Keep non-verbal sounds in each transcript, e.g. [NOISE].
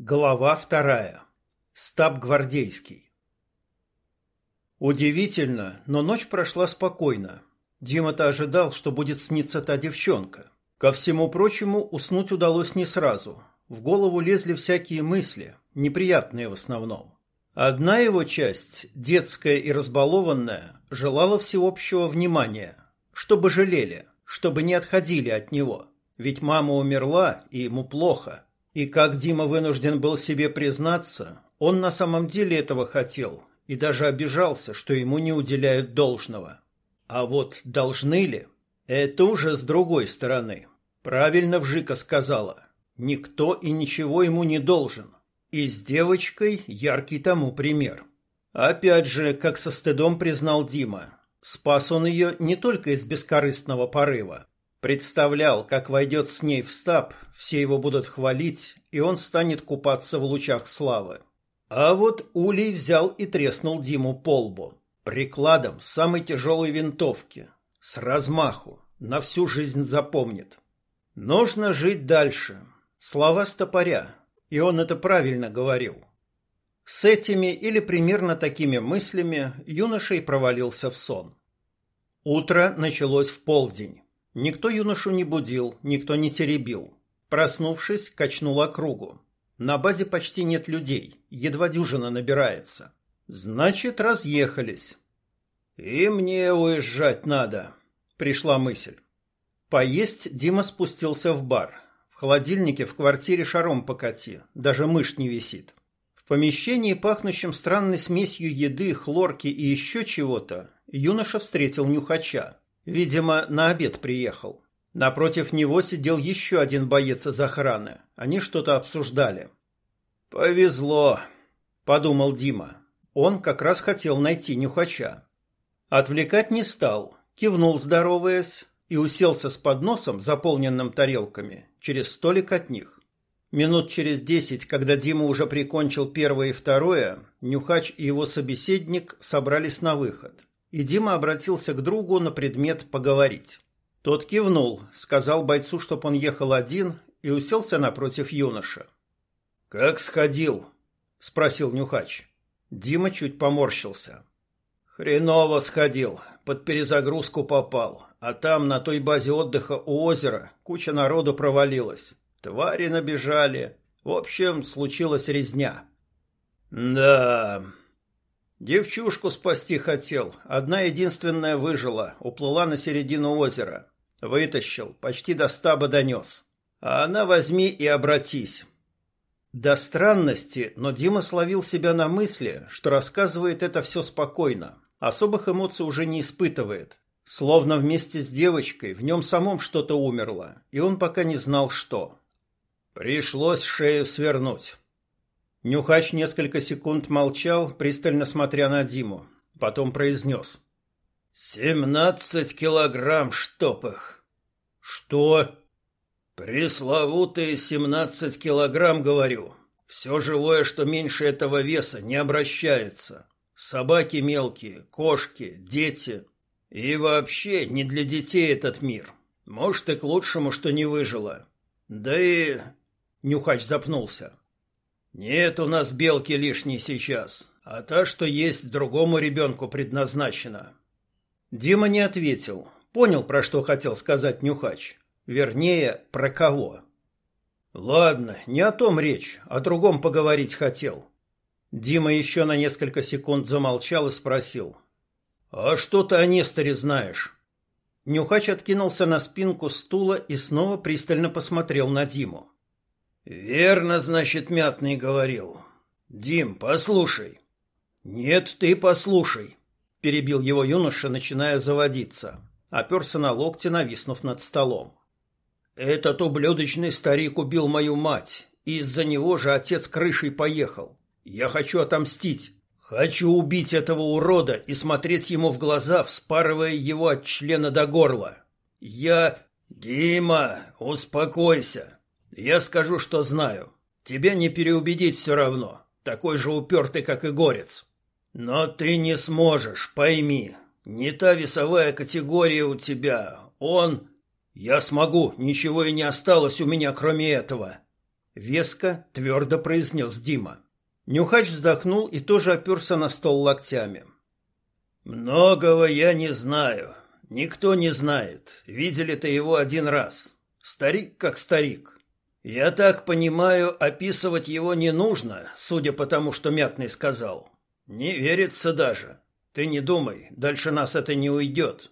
Глава вторая. Стаб гвардейский. Удивительно, но ночь прошла спокойно. Дима-то ожидал, что будет сниться та девчонка. Ко всему прочему, уснуть удалось не сразу. В голову лезли всякие мысли, неприятные в основном. Одна его часть, детская и разбалованная, желала всеобщего внимания, чтобы жалели, чтобы не отходили от него. Ведь мама умерла, и ему плохо – и как Дима вынужден был себе признаться, он на самом деле этого хотел и даже обижался, что ему не уделяют должного. А вот должны ли? Это уже с другой стороны. Правильно Вжика сказала. Никто и ничего ему не должен. И с девочкой яркий тому пример. Опять же, как со стыдом признал Дима, спас он ее не только из бескорыстного порыва, Представлял, как войдет с ней в стаб, все его будут хвалить, и он станет купаться в лучах славы. А вот Улей взял и треснул Диму по лбу. Прикладом самой тяжелой винтовки. С размаху. На всю жизнь запомнит. Нужно жить дальше. Слова стопоря. И он это правильно говорил. С этими или примерно такими мыслями юноша и провалился в сон. Утро началось в полдень. Никто юношу не будил, никто не теребил. Проснувшись, качнул округу. На базе почти нет людей, едва дюжина набирается. Значит, разъехались. И мне уезжать надо, пришла мысль. Поесть Дима спустился в бар. В холодильнике в квартире шаром покати, даже мышь не висит. В помещении, пахнущем странной смесью еды, хлорки и еще чего-то, юноша встретил нюхача. Видимо, на обед приехал. Напротив него сидел еще один боец из охраны. Они что-то обсуждали. «Повезло», — подумал Дима. Он как раз хотел найти нюхача. Отвлекать не стал, кивнул, здороваясь, и уселся с подносом, заполненным тарелками, через столик от них. Минут через десять, когда Дима уже прикончил первое и второе, Нюхач и его собеседник собрались на выход и Дима обратился к другу на предмет поговорить. Тот кивнул, сказал бойцу, чтоб он ехал один, и уселся напротив юноша. «Как сходил?» – спросил Нюхач. Дима чуть поморщился. «Хреново сходил, под перезагрузку попал, а там, на той базе отдыха у озера, куча народу провалилась. Твари набежали. В общем, случилась резня». «Да...» Девчушку спасти хотел. Одна единственная выжила, уплыла на середину озера. Вытащил, почти до стаба донес. А она возьми и обратись. До странности, но Дима словил себя на мысли, что рассказывает это все спокойно. Особых эмоций уже не испытывает. Словно вместе с девочкой в нем самом что-то умерло, и он пока не знал, что. Пришлось шею свернуть. Нюхач несколько секунд молчал, пристально смотря на Диму. Потом произнес. «Семнадцать килограмм, чтоб их!» «Что?» «Пресловутые семнадцать килограмм, говорю. Все живое, что меньше этого веса, не обращается. Собаки мелкие, кошки, дети. И вообще не для детей этот мир. Может, и к лучшему, что не выжило. Да и...» Нюхач запнулся. Нет у нас белки лишней сейчас, а та, что есть, другому ребенку предназначена. Дима не ответил. Понял, про что хотел сказать Нюхач. Вернее, про кого. Ладно, не о том речь, о другом поговорить хотел. Дима еще на несколько секунд замолчал и спросил. «А что ты о Несторе знаешь?» Нюхач откинулся на спинку стула и снова пристально посмотрел на Диму. Верно, значит, Мятный говорил. Дим, послушай. Нет, ты послушай, перебил его юноша, начиная заводиться. Оперся на локти, нависнув над столом. Этот ублюдочный старик убил мою мать, и из-за него же отец крышей поехал. Я хочу отомстить. Хочу убить этого урода и смотреть ему в глаза, вспарывая его от члена до горла. Я... Дима, успокойся. Я скажу, что знаю. Тебя не переубедить все равно. Такой же упертый, как и горец. Но ты не сможешь, пойми. Не та весовая категория у тебя. Он... Я смогу, ничего и не осталось у меня, кроме этого. веско, твердо произнес Дима. Нюхач вздохнул и тоже оперся на стол локтями. Многого я не знаю. Никто не знает. Видели-то его один раз. Старик как старик. Я так понимаю, описывать его не нужно, судя по тому, что Мятный сказал. Не верится даже. Ты не думай, дальше нас это не уйдет.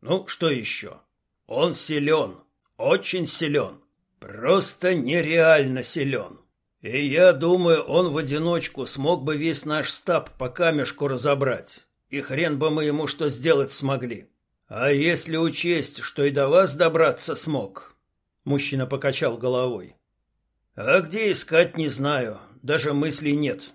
Ну, что еще? Он силен, очень силен, просто нереально силен. И я думаю, он в одиночку смог бы весь наш стаб по камешку разобрать. И хрен бы мы ему что сделать смогли. А если учесть, что и до вас добраться смог? Мужчина покачал головой. А где искать, не знаю, даже мыслей нет.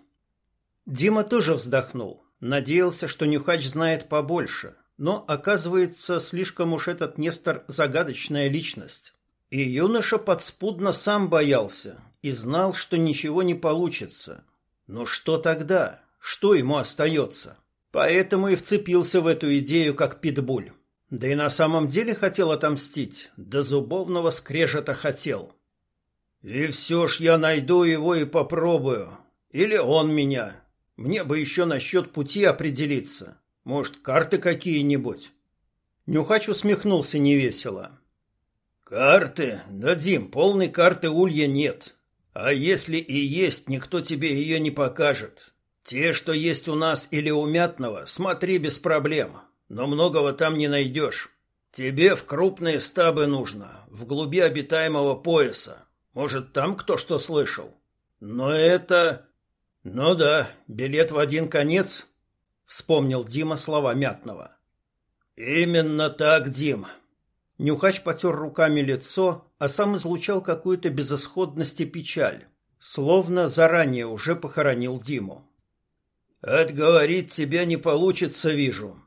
Дима тоже вздохнул. Надеялся, что Нюхач знает побольше, но, оказывается, слишком уж этот Нестор загадочная личность. И юноша подспудно сам боялся и знал, что ничего не получится. Но что тогда? Что ему остается? Поэтому и вцепился в эту идею как питбуль. Да и на самом деле хотел отомстить, до зубовного скрежета хотел. И все ж я найду его и попробую. Или он меня. Мне бы еще насчет пути определиться. Может, карты какие-нибудь? Нюхач усмехнулся невесело. Карты? Да, Дим, полной карты улья нет. А если и есть, никто тебе ее не покажет. Те, что есть у нас или у Мятного, смотри без проблем, но многого там не найдешь. Тебе в крупные стабы нужно, в глуби обитаемого пояса. Может, там кто что слышал. Но это... Ну да, билет в один конец, вспомнил Дима слова Мятного. Именно так, Дим. Нюхач потер руками лицо, а сам излучал какую-то безысходность и печаль, словно заранее уже похоронил Диму. Отговорить тебя не получится, вижу.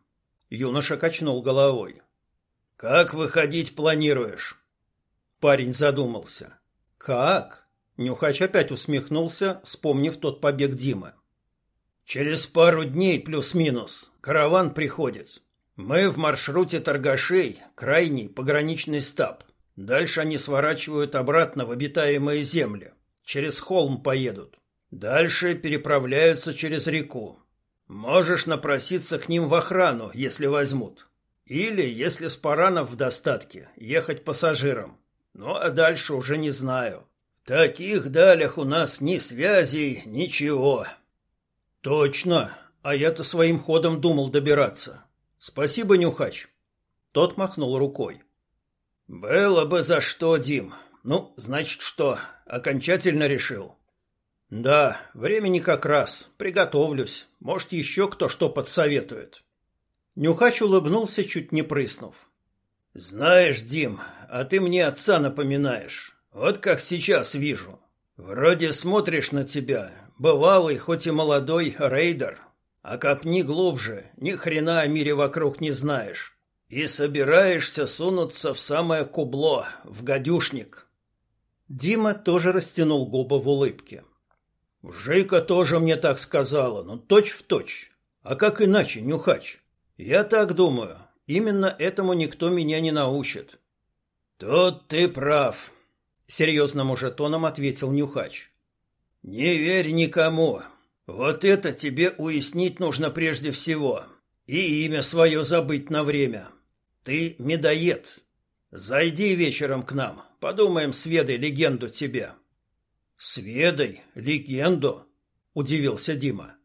Юноша качнул головой. Как выходить планируешь? Парень задумался. Как? Нюхач опять усмехнулся, вспомнив тот побег Димы. Через пару дней плюс-минус караван приходит. Мы в маршруте торгашей, крайний пограничный стаб. Дальше они сворачивают обратно в обитаемые земли. Через холм поедут. Дальше переправляются через реку. Можешь напроситься к ним в охрану, если возьмут. Или, если с паранов в достатке, ехать пассажиром. Ну, а дальше уже не знаю. В таких далях у нас ни связей, ничего. Точно. А я-то своим ходом думал добираться. Спасибо, Нюхач. Тот махнул рукой. Было бы за что, Дим. Ну, значит, что, окончательно решил? Да, времени как раз. Приготовлюсь. Может, еще кто что подсоветует. Нюхач улыбнулся, чуть не прыснув. Знаешь, Дим, а ты мне отца напоминаешь. Вот как сейчас вижу. Вроде смотришь на тебя, бывалый, хоть и молодой рейдер, а копни глубже, ни хрена о мире вокруг не знаешь. И собираешься сунуться в самое кубло, в гадюшник. Дима тоже растянул губы в улыбке. Жейка тоже мне так сказала, но точь в точь. А как иначе, нюхач? Я так думаю. Именно этому никто меня не научит. Тут ты прав, серьезным уже тоном ответил нюхач. Не верь никому. Вот это тебе уяснить нужно прежде всего. И имя свое забыть на время. Ты медоед. Зайди вечером к нам, подумаем с Ведой легенду тебе. Сведой легенду, удивился Дима.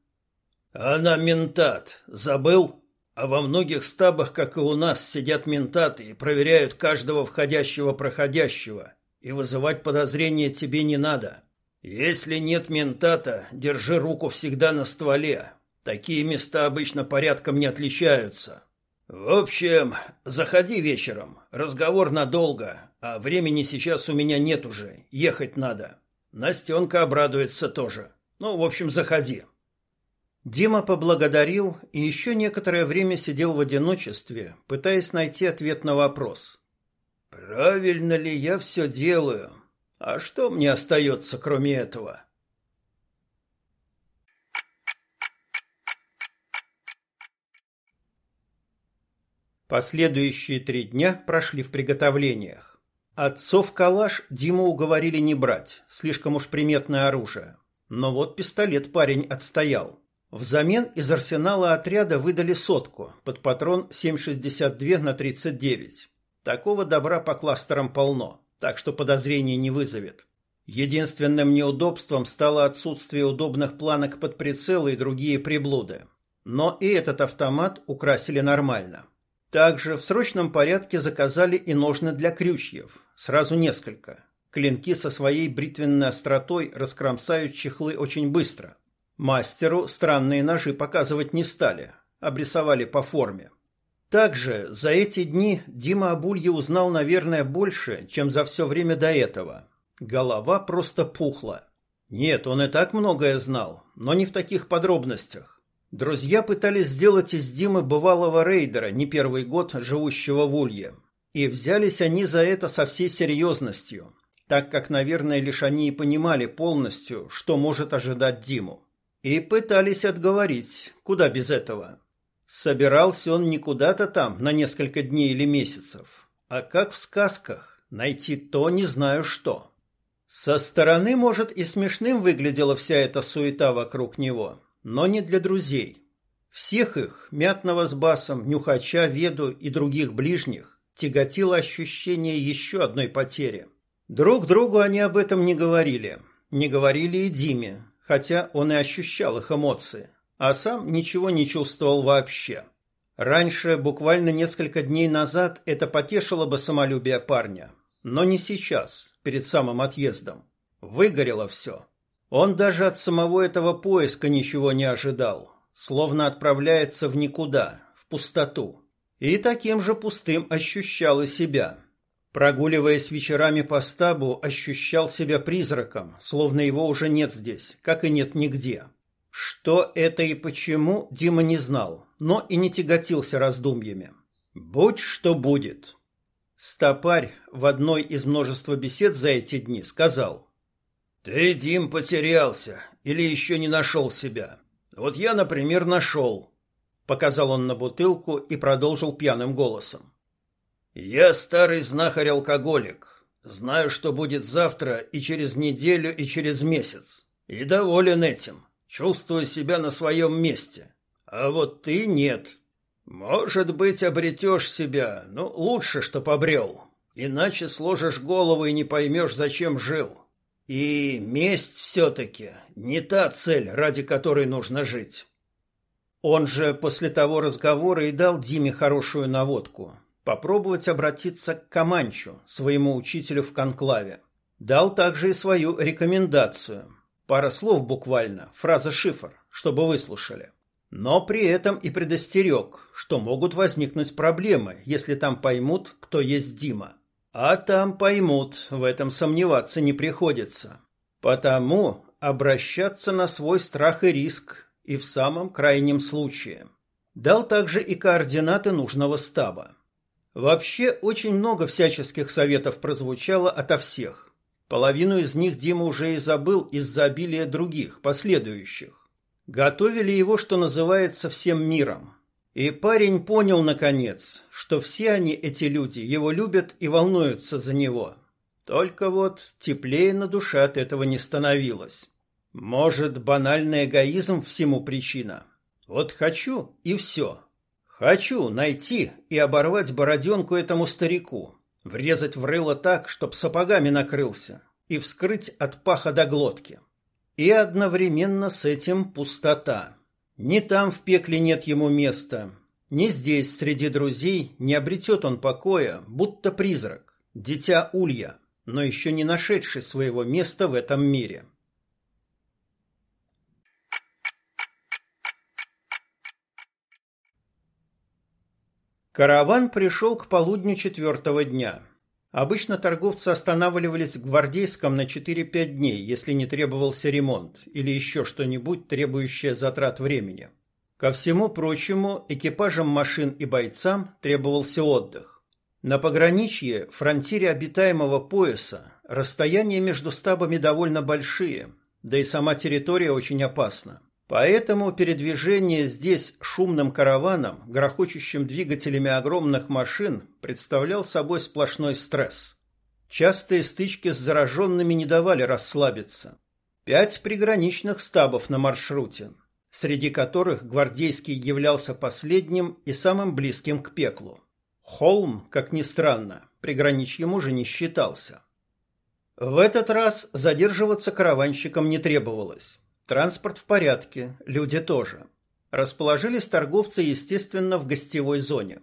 Она ментат, забыл? А во многих стабах, как и у нас, сидят ментаты и проверяют каждого входящего-проходящего, и вызывать подозрения тебе не надо. Если нет ментата, держи руку всегда на стволе. Такие места обычно порядком не отличаются. В общем, заходи вечером. Разговор надолго, а времени сейчас у меня нет уже. Ехать надо. Настенка обрадуется тоже. Ну, в общем, заходи. Дима поблагодарил и еще некоторое время сидел в одиночестве, пытаясь найти ответ на вопрос. Правильно ли я все делаю? А что мне остается, кроме этого? Последующие три дня прошли в приготовлениях. Отцов калаш Диму уговорили не брать, слишком уж приметное оружие. Но вот пистолет парень отстоял. Взамен из арсенала отряда выдали сотку под патрон 7,62 на 39. Такого добра по кластерам полно, так что подозрений не вызовет. Единственным неудобством стало отсутствие удобных планок под прицелы и другие приблуды. Но и этот автомат украсили нормально. Также в срочном порядке заказали и ножны для крючьев, сразу несколько. Клинки со своей бритвенной остротой раскромсают чехлы очень быстро. Мастеру странные ножи показывать не стали, обрисовали по форме. Также за эти дни Дима Абулье узнал, наверное, больше, чем за все время до этого. Голова просто пухла. Нет, он и так многое знал, но не в таких подробностях. Друзья пытались сделать из Димы бывалого рейдера, не первый год живущего в Улье. И взялись они за это со всей серьезностью, так как, наверное, лишь они и понимали полностью, что может ожидать Диму. И пытались отговорить, куда без этого. Собирался он не куда-то там на несколько дней или месяцев, а как в сказках, найти то не знаю что. Со стороны, может, и смешным выглядела вся эта суета вокруг него, но не для друзей. Всех их, Мятного с Басом, Нюхача, Веду и других ближних, тяготило ощущение еще одной потери. Друг другу они об этом не говорили. Не говорили и Диме, хотя он и ощущал их эмоции, а сам ничего не чувствовал вообще. Раньше, буквально несколько дней назад, это потешило бы самолюбие парня. Но не сейчас, перед самым отъездом. Выгорело все. Он даже от самого этого поиска ничего не ожидал. Словно отправляется в никуда, в пустоту. И таким же пустым ощущал и себя. Прогуливаясь вечерами по стабу, ощущал себя призраком, словно его уже нет здесь, как и нет нигде. Что это и почему, Дима не знал, но и не тяготился раздумьями. Будь что будет. Стопарь в одной из множества бесед за эти дни сказал. «Ты, Дим, потерялся или еще не нашел себя. Вот я, например, нашел». Показал он на бутылку и продолжил пьяным голосом. Я старый знахарь-алкоголик. Знаю, что будет завтра и через неделю, и через месяц. И доволен этим. Чувствую себя на своем месте. А вот ты нет. Может быть, обретешь себя, но лучше, что побрел. Иначе сложишь голову и не поймешь, зачем жил. И месть все-таки не та цель, ради которой нужно жить. Он же после того разговора и дал Диме хорошую наводку попробовать обратиться к Каманчу, своему учителю в конклаве. Дал также и свою рекомендацию. Пара слов буквально, фраза-шифр, чтобы выслушали. Но при этом и предостерег, что могут возникнуть проблемы, если там поймут, кто есть Дима. А там поймут, в этом сомневаться не приходится. Потому обращаться на свой страх и риск, и в самом крайнем случае. Дал также и координаты нужного стаба. Вообще очень много всяческих советов прозвучало ото всех. Половину из них Дима уже и забыл из-за обилия других, последующих. Готовили его, что называется, всем миром. И парень понял, наконец, что все они, эти люди, его любят и волнуются за него. Только вот теплее на душе от этого не становилось. Может, банальный эгоизм всему причина? Вот хочу, и все. Хочу найти и оборвать бороденку этому старику, врезать в рыло так, чтоб сапогами накрылся, и вскрыть от паха до глотки. И одновременно с этим пустота. Ни там в пекле нет ему места, ни здесь среди друзей не обретет он покоя, будто призрак, дитя Улья, но еще не нашедший своего места в этом мире. Караван пришел к полудню четвертого дня. Обычно торговцы останавливались в Гвардейском на 4-5 дней, если не требовался ремонт или еще что-нибудь, требующее затрат времени. Ко всему прочему, экипажам машин и бойцам требовался отдых. На пограничье, фронтире обитаемого пояса, расстояния между стабами довольно большие, да и сама территория очень опасна. Поэтому передвижение здесь шумным караваном, грохочущим двигателями огромных машин, представлял собой сплошной стресс. Частые стычки с зараженными не давали расслабиться. Пять приграничных стабов на маршруте, среди которых гвардейский являлся последним и самым близким к пеклу. Холм, как ни странно, приграничьем уже не считался. В этот раз задерживаться караванщикам не требовалось. Транспорт в порядке, люди тоже. Расположились торговцы, естественно, в гостевой зоне.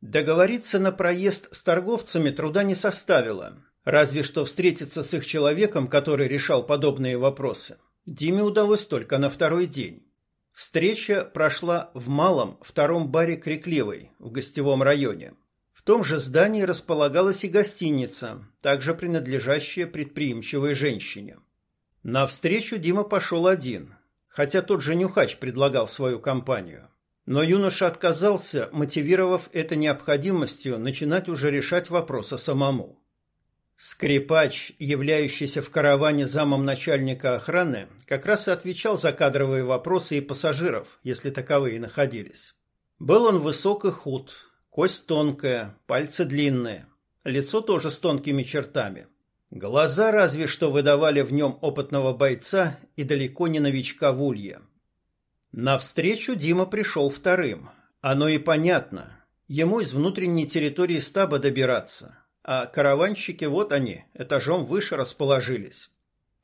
Договориться на проезд с торговцами труда не составило, разве что встретиться с их человеком, который решал подобные вопросы. Диме удалось только на второй день. Встреча прошла в малом втором баре Крикливой в гостевом районе. В том же здании располагалась и гостиница, также принадлежащая предприимчивой женщине. На встречу Дима пошел один, хотя тот же Нюхач предлагал свою компанию. Но юноша отказался, мотивировав это необходимостью начинать уже решать вопросы самому. Скрипач, являющийся в караване замом начальника охраны, как раз и отвечал за кадровые вопросы и пассажиров, если таковые находились. Был он высок и худ, кость тонкая, пальцы длинные, лицо тоже с тонкими чертами. Глаза разве что выдавали в нем опытного бойца и далеко не новичка в улье. Навстречу Дима пришел вторым. Оно и понятно. Ему из внутренней территории стаба добираться – а караванщики вот они, этажом выше расположились.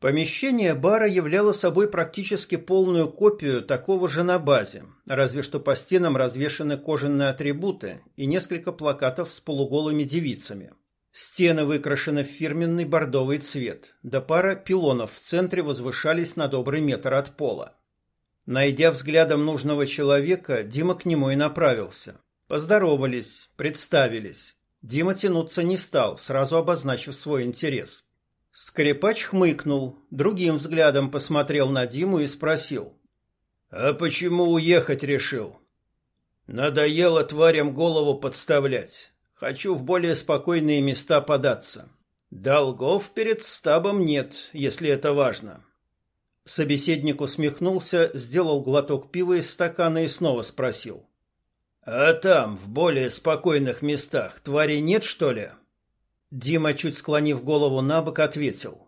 Помещение бара являло собой практически полную копию такого же на базе, разве что по стенам развешаны кожаные атрибуты и несколько плакатов с полуголыми девицами. Стены выкрашены в фирменный бордовый цвет, да пара пилонов в центре возвышались на добрый метр от пола. Найдя взглядом нужного человека, Дима к нему и направился. Поздоровались, представились. Дима тянуться не стал, сразу обозначив свой интерес. Скрипач хмыкнул, другим взглядом посмотрел на Диму и спросил. «А почему уехать решил?» «Надоело тварям голову подставлять. Хочу в более спокойные места податься. Долгов перед стабом нет, если это важно». Собеседник усмехнулся, сделал глоток пива из стакана и снова спросил. А там, в более спокойных местах, тварей нет, что ли? Дима, чуть склонив голову на бок, ответил.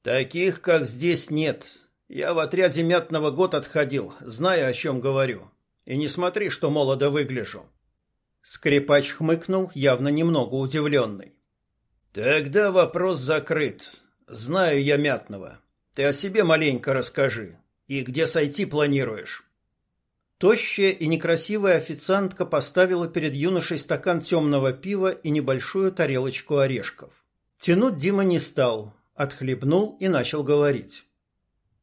Таких, как здесь, нет. Я в отряде мятного год отходил, знаю, о чем говорю. И не смотри, что молодо выгляжу. Скрипач хмыкнул, явно немного удивленный. Тогда вопрос закрыт. Знаю я мятного. Ты о себе маленько расскажи. И где сойти планируешь? Тощая и некрасивая официантка поставила перед юношей стакан темного пива и небольшую тарелочку орешков. Тянуть Дима не стал, отхлебнул и начал говорить.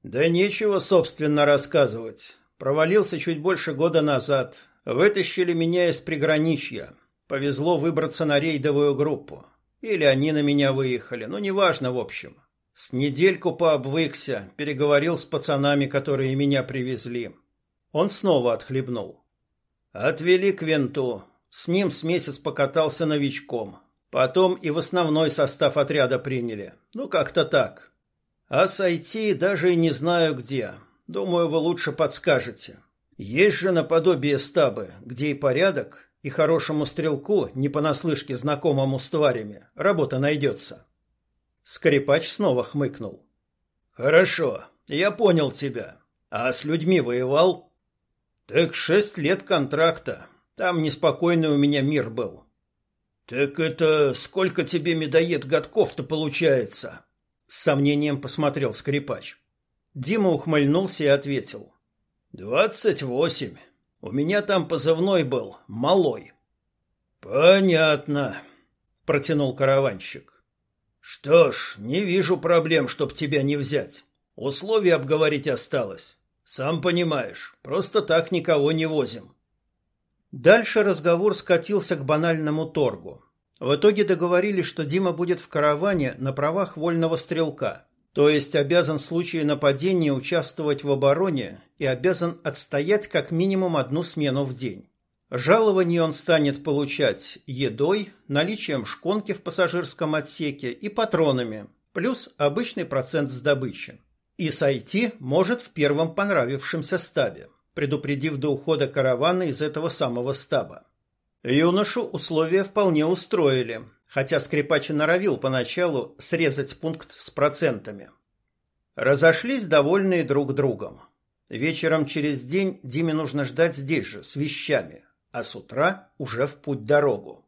«Да нечего, собственно, рассказывать. Провалился чуть больше года назад. Вытащили меня из приграничья. Повезло выбраться на рейдовую группу. Или они на меня выехали, но неважно в общем. С недельку пообвыкся, переговорил с пацанами, которые меня привезли. Он снова отхлебнул. Отвели к винту. С ним с месяц покатался новичком. Потом и в основной состав отряда приняли. Ну, как-то так. А сойти даже и не знаю где. Думаю, вы лучше подскажете. Есть же наподобие стабы, где и порядок, и хорошему стрелку, не понаслышке знакомому с тварями, работа найдется. Скрипач снова хмыкнул. Хорошо, я понял тебя. А с людьми воевал? Так шесть лет контракта. Там неспокойный у меня мир был. Так это сколько тебе медоед годков-то получается? С сомнением посмотрел скрипач. Дима ухмыльнулся и ответил. «Двадцать восемь. У меня там позывной был, малой». «Понятно», — протянул караванщик. «Что ж, не вижу проблем, чтоб тебя не взять. Условия обговорить осталось. Сам понимаешь, просто так никого не возим. Дальше разговор скатился к банальному торгу. В итоге договорились, что Дима будет в караване на правах вольного стрелка, то есть обязан в случае нападения участвовать в обороне и обязан отстоять как минимум одну смену в день. Жалование он станет получать едой, наличием шконки в пассажирском отсеке и патронами, плюс обычный процент с добычи и сойти может в первом понравившемся стабе, предупредив до ухода каравана из этого самого стаба. Юношу условия вполне устроили, хотя скрипач и норовил поначалу срезать пункт с процентами. Разошлись довольные друг другом. Вечером через день Диме нужно ждать здесь же, с вещами, а с утра уже в путь-дорогу.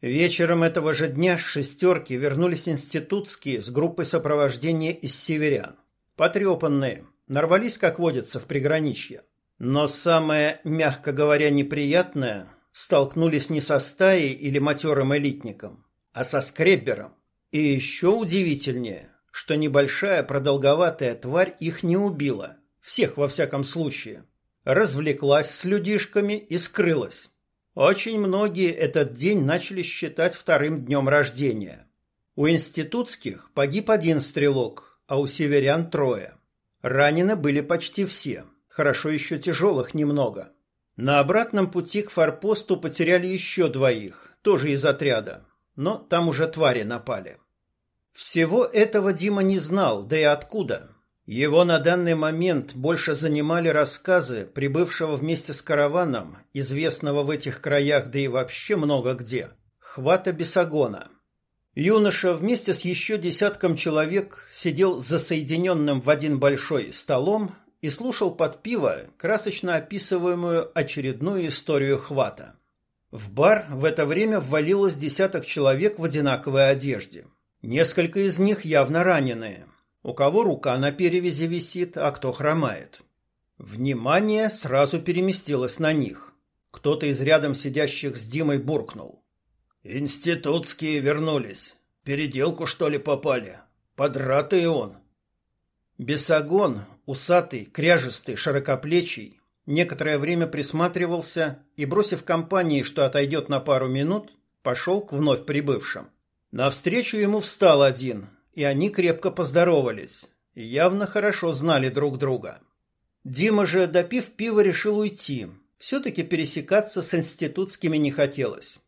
Вечером этого же дня с шестерки вернулись институтские с группой сопровождения из северян. Потрепанные, нарвались, как водится, в приграничье. Но самое, мягко говоря, неприятное, столкнулись не со стаей или матерым элитником, а со скреббером. И еще удивительнее, что небольшая продолговатая тварь их не убила, всех во всяком случае. Развлеклась с людишками и скрылась. Очень многие этот день начали считать вторым днем рождения. У институтских погиб один стрелок, а у северян трое. Ранены были почти все, хорошо еще тяжелых немного. На обратном пути к форпосту потеряли еще двоих, тоже из отряда, но там уже твари напали. Всего этого Дима не знал, да и откуда. Его на данный момент больше занимали рассказы прибывшего вместе с караваном, известного в этих краях, да и вообще много где, Хвата Бесогона. Юноша вместе с еще десятком человек сидел за соединенным в один большой столом и слушал под пиво красочно описываемую очередную историю Хвата. В бар в это время ввалилось десяток человек в одинаковой одежде. Несколько из них явно раненые – у кого рука на перевязи висит, а кто хромает. Внимание сразу переместилось на них. Кто-то из рядом сидящих с Димой буркнул. «Институтские вернулись. Переделку, что ли, попали? Подратый он». Бесогон, усатый, кряжистый, широкоплечий, некоторое время присматривался и, бросив компании, что отойдет на пару минут, пошел к вновь прибывшим. Навстречу ему встал один, и они крепко поздоровались, и явно хорошо знали друг друга. Дима же, допив пива, решил уйти. Все-таки пересекаться с институтскими не хотелось.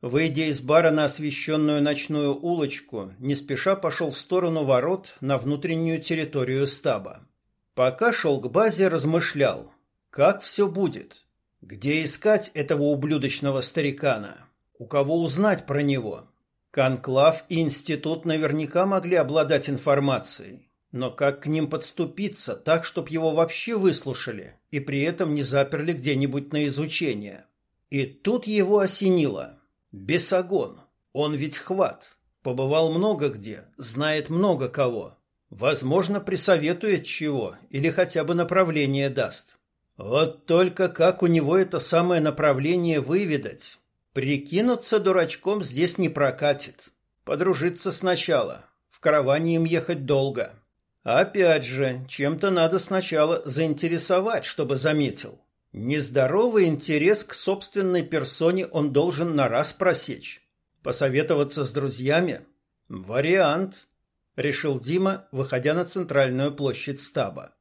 Выйдя из бара на освещенную ночную улочку, не спеша пошел в сторону ворот на внутреннюю территорию стаба. Пока шел к базе, размышлял, как все будет, где искать этого ублюдочного старикана, у кого узнать про него, Конклав и институт наверняка могли обладать информацией, но как к ним подступиться так, чтобы его вообще выслушали и при этом не заперли где-нибудь на изучение? И тут его осенило. Бесогон. Он ведь хват. Побывал много где, знает много кого. Возможно, присоветует чего или хотя бы направление даст. Вот только как у него это самое направление выведать? Прикинуться дурачком здесь не прокатит. Подружиться сначала. В караване им ехать долго. Опять же, чем-то надо сначала заинтересовать, чтобы заметил. Нездоровый интерес к собственной персоне он должен на раз просечь. Посоветоваться с друзьями? Вариант, решил Дима, выходя на центральную площадь стаба.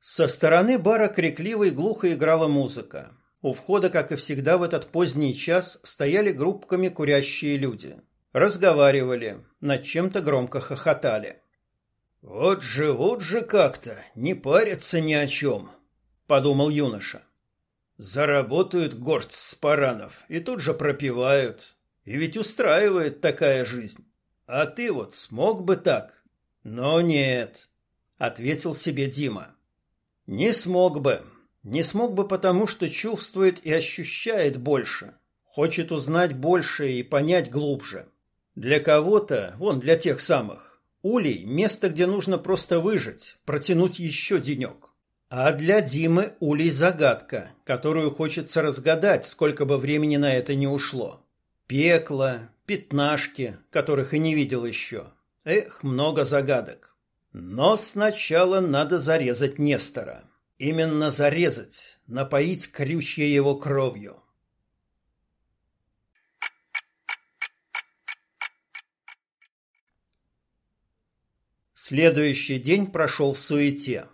Со стороны бара крикливо и глухо играла музыка. У входа, как и всегда в этот поздний час, стояли группками курящие люди. Разговаривали, над чем-то громко хохотали. «Вот живут же как-то, не парятся ни о чем», — подумал юноша. «Заработают горсть спаранов и тут же пропивают. И ведь устраивает такая жизнь. А ты вот смог бы так?» «Но нет», — ответил себе Дима. «Не смог бы». Не смог бы потому, что чувствует и ощущает больше, хочет узнать больше и понять глубже. Для кого-то, вон для тех самых, улей – место, где нужно просто выжить, протянуть еще денек. А для Димы улей – загадка, которую хочется разгадать, сколько бы времени на это не ушло. Пекло, пятнашки, которых и не видел еще. Эх, много загадок. Но сначала надо зарезать Нестора. Именно зарезать, напоить крючья его кровью. Следующий день прошел в суете.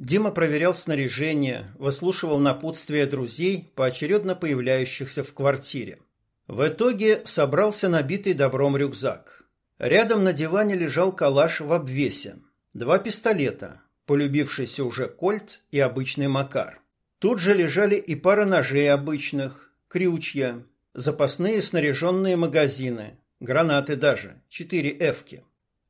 Дима проверял снаряжение, выслушивал напутствия друзей, поочередно появляющихся в квартире. В итоге собрался набитый добром рюкзак. Рядом на диване лежал калаш в обвесе. Два пистолета, полюбившийся уже кольт и обычный макар. Тут же лежали и пара ножей обычных, крючья, запасные снаряженные магазины, гранаты даже, четыре эвки.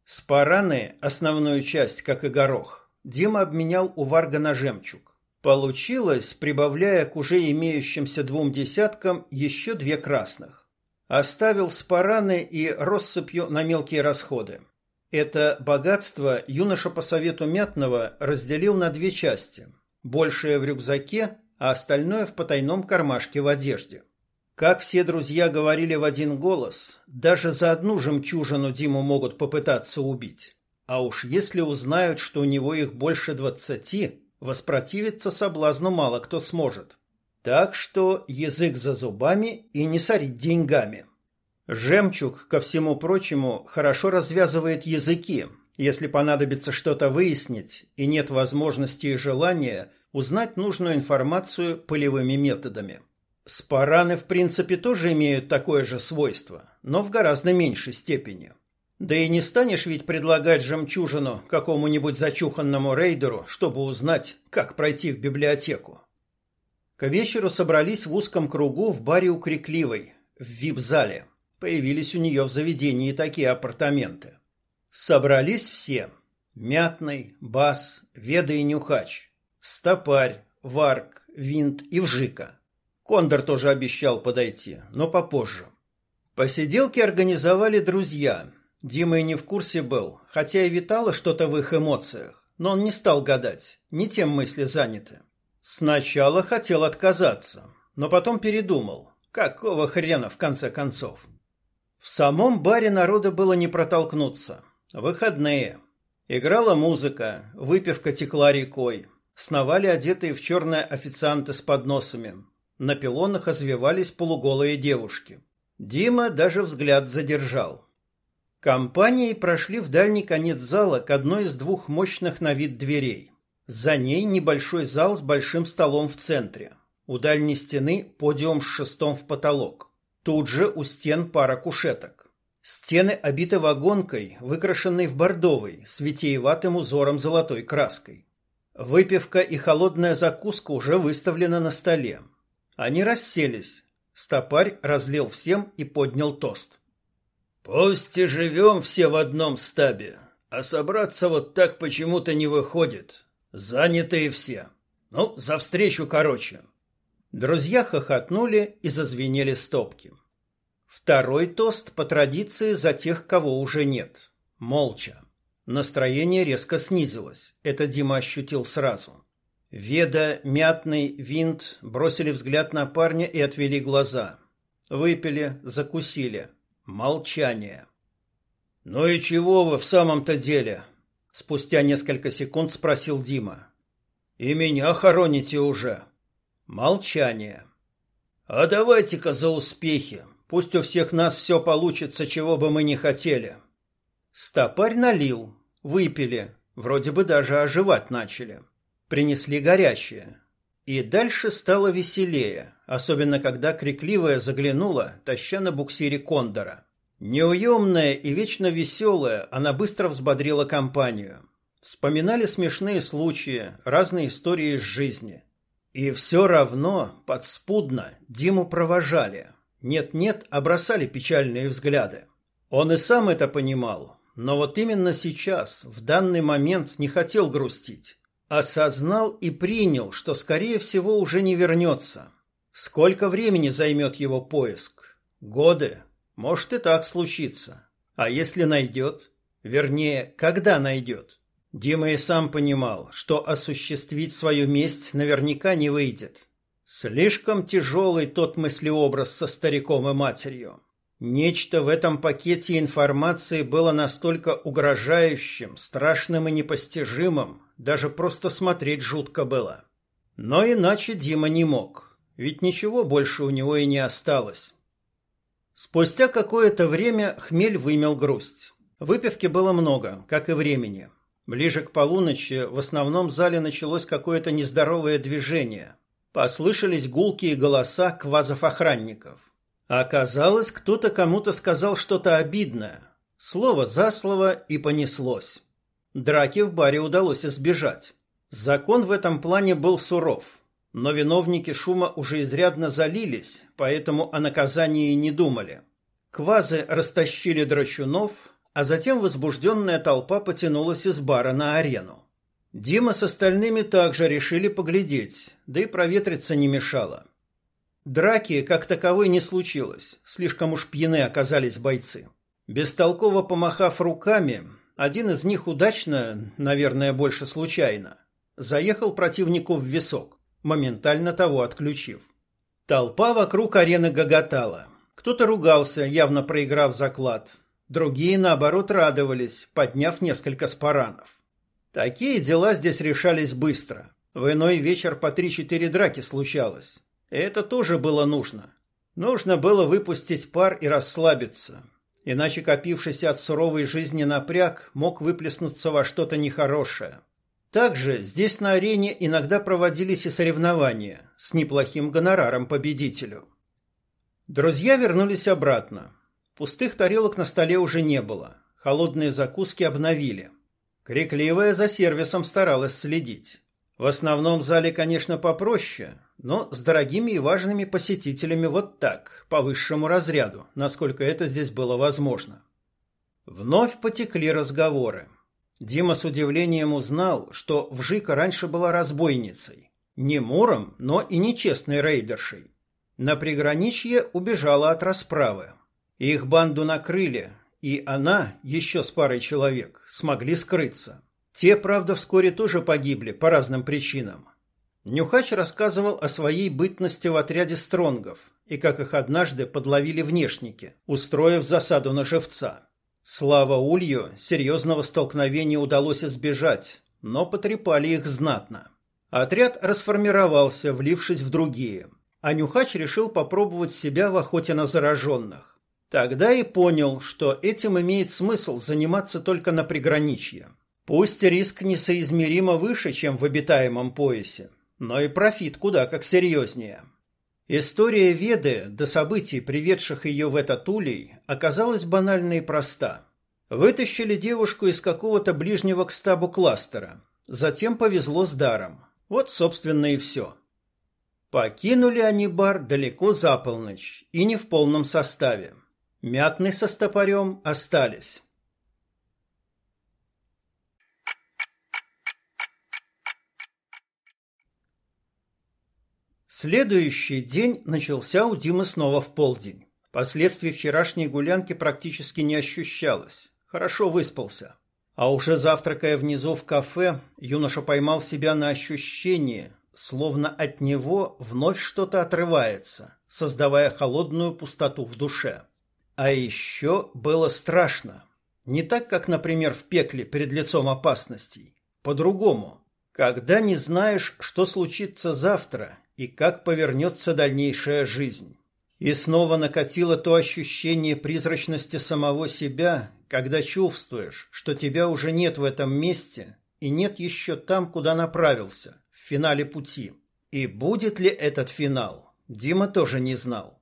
Спараны, основную часть, как и горох, Дима обменял у Варга на жемчуг. Получилось, прибавляя к уже имеющимся двум десяткам, еще две красных. Оставил спараны и россыпью на мелкие расходы. Это богатство юноша по совету Мятного разделил на две части. Большее в рюкзаке, а остальное в потайном кармашке в одежде. Как все друзья говорили в один голос, даже за одну жемчужину Диму могут попытаться убить. А уж если узнают, что у него их больше двадцати, воспротивиться соблазну мало кто сможет. Так что язык за зубами и не сорить деньгами. Жемчуг, ко всему прочему, хорошо развязывает языки, если понадобится что-то выяснить и нет возможности и желания узнать нужную информацию полевыми методами. Спараны, в принципе, тоже имеют такое же свойство, но в гораздо меньшей степени. Да и не станешь ведь предлагать жемчужину какому-нибудь зачуханному рейдеру, чтобы узнать, как пройти в библиотеку. К вечеру собрались в узком кругу в баре у Крикливой, в вип-зале. Появились у нее в заведении такие апартаменты. Собрались все. Мятный, Бас, Веда и Нюхач, Стопарь, Варк, Винт и Вжика. Кондор тоже обещал подойти, но попозже. Посиделки организовали друзья. Дима и не в курсе был, хотя и витало что-то в их эмоциях, но он не стал гадать, не тем мысли заняты. Сначала хотел отказаться, но потом передумал. Какого хрена в конце концов? В самом баре народа было не протолкнуться. Выходные. Играла музыка, выпивка текла рекой. Сновали одетые в черное официанты с подносами. На пилонах развивались полуголые девушки. Дима даже взгляд задержал. Компанией прошли в дальний конец зала к одной из двух мощных на вид дверей. За ней небольшой зал с большим столом в центре. У дальней стены подиум с шестом в потолок. Тут же у стен пара кушеток. Стены обиты вагонкой, выкрашенной в бордовый, с витиеватым узором золотой краской. Выпивка и холодная закуска уже выставлены на столе. Они расселись. Стопарь разлил всем и поднял тост. «Пусть и живем все в одном стабе, а собраться вот так почему-то не выходит. Занятые все. Ну, за встречу короче». Друзья хохотнули и зазвенели стопки. Второй тост по традиции за тех, кого уже нет. Молча. Настроение резко снизилось. Это Дима ощутил сразу. Веда, Мятный, Винт бросили взгляд на парня и отвели глаза. Выпили, закусили. Молчание. «Ну и чего вы в самом-то деле?» Спустя несколько секунд спросил Дима. «И меня хороните уже». Молчание. «А давайте-ка за успехи. Пусть у всех нас все получится, чего бы мы ни хотели». Стопарь налил. Выпили. Вроде бы даже оживать начали. Принесли горячее. И дальше стало веселее, особенно когда крикливая заглянула, таща на буксире кондора. Неуемная и вечно веселая, она быстро взбодрила компанию. Вспоминали смешные случаи, разные истории из жизни. И все равно, подспудно, Диму провожали. Нет-нет, обросали печальные взгляды. Он и сам это понимал, но вот именно сейчас, в данный момент, не хотел грустить. Осознал и принял, что, скорее всего, уже не вернется. Сколько времени займет его поиск? Годы? Может и так случиться. А если найдет? Вернее, когда найдет? Дима и сам понимал, что осуществить свою месть наверняка не выйдет. Слишком тяжелый тот мыслеобраз со стариком и матерью. Нечто в этом пакете информации было настолько угрожающим, страшным и непостижимым, даже просто смотреть жутко было. Но иначе Дима не мог, ведь ничего больше у него и не осталось. Спустя какое-то время хмель вымел грусть. Выпивки было много, как и времени. Ближе к полуночи в основном зале началось какое-то нездоровое движение. Послышались гулкие голоса квазов-охранников. А оказалось, кто-то кому-то сказал что-то обидное. Слово за слово и понеслось. Драки в баре удалось избежать. Закон в этом плане был суров, но виновники шума уже изрядно залились, поэтому о наказании не думали. Квазы растащили драчунов, а затем возбужденная толпа потянулась из бара на арену. Дима с остальными также решили поглядеть, да и проветриться не мешало. Драки как таковой не случилось, слишком уж пьяны оказались бойцы. Бестолково помахав руками, один из них удачно, наверное, больше случайно, заехал противнику в висок, моментально того отключив. Толпа вокруг арены гоготала. Кто-то ругался, явно проиграв заклад. Другие, наоборот, радовались, подняв несколько спаранов. Такие дела здесь решались быстро. В иной вечер по три-четыре драки случалось. Это тоже было нужно. Нужно было выпустить пар и расслабиться. Иначе копившийся от суровой жизни напряг мог выплеснуться во что-то нехорошее. Также здесь на арене иногда проводились и соревнования с неплохим гонораром победителю. Друзья вернулись обратно. Пустых тарелок на столе уже не было. Холодные закуски обновили. Крикливая за сервисом старалась следить. В основном зале, конечно, попроще, но с дорогими и важными посетителями вот так, по высшему разряду, насколько это здесь было возможно. Вновь потекли разговоры. Дима с удивлением узнал, что Вжика раньше была разбойницей. Не муром, но и нечестной рейдершей. На приграничье убежала от расправы. Их банду накрыли, и она, еще с парой человек, смогли скрыться. Те, правда, вскоре тоже погибли по разным причинам. Нюхач рассказывал о своей бытности в отряде стронгов и как их однажды подловили внешники, устроив засаду на живца. Слава Улью, серьезного столкновения удалось избежать, но потрепали их знатно. Отряд расформировался, влившись в другие, а Нюхач решил попробовать себя в охоте на зараженных. Тогда и понял, что этим имеет смысл заниматься только на приграничье. Пусть риск несоизмеримо выше, чем в обитаемом поясе, но и профит куда как серьезнее. История Веды до событий, приведших ее в этот улей, оказалась банальна и проста. Вытащили девушку из какого-то ближнего к стабу кластера. Затем повезло с даром. Вот, собственно, и все. Покинули они бар далеко за полночь и не в полном составе. Мятный со стопорем остались. Следующий день начался у Димы снова в полдень. Последствий вчерашней гулянки практически не ощущалось. Хорошо выспался. А уже завтракая внизу в кафе, юноша поймал себя на ощущении, словно от него вновь что-то отрывается, создавая холодную пустоту в душе. А еще было страшно. Не так, как, например, в пекле перед лицом опасностей. По-другому. Когда не знаешь, что случится завтра и как повернется дальнейшая жизнь. И снова накатило то ощущение призрачности самого себя, когда чувствуешь, что тебя уже нет в этом месте и нет еще там, куда направился, в финале пути. И будет ли этот финал, Дима тоже не знал.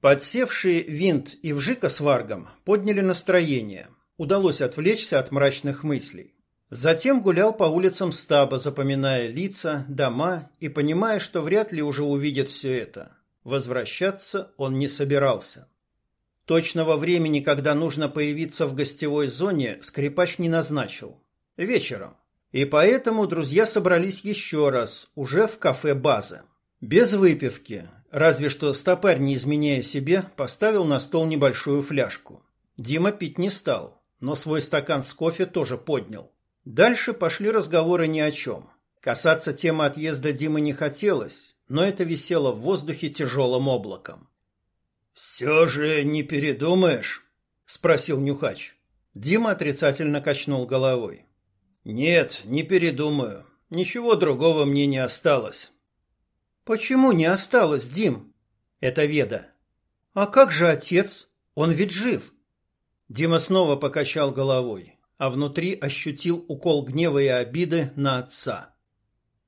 Подсевшие винт и вжика с варгом подняли настроение. Удалось отвлечься от мрачных мыслей. Затем гулял по улицам стаба, запоминая лица, дома и понимая, что вряд ли уже увидит все это. Возвращаться он не собирался. Точного времени, когда нужно появиться в гостевой зоне, скрипач не назначил. Вечером. И поэтому друзья собрались еще раз, уже в кафе «База». Без выпивки, разве что стопарь, не изменяя себе, поставил на стол небольшую фляжку. Дима пить не стал, но свой стакан с кофе тоже поднял. Дальше пошли разговоры ни о чем. Касаться темы отъезда Димы не хотелось, но это висело в воздухе тяжелым облаком. «Все же не передумаешь?» – спросил Нюхач. Дима отрицательно качнул головой. «Нет, не передумаю. Ничего другого мне не осталось». «Почему не осталось, Дим?» «Это Веда». «А как же отец? Он ведь жив». Дима снова покачал головой а внутри ощутил укол гнева и обиды на отца.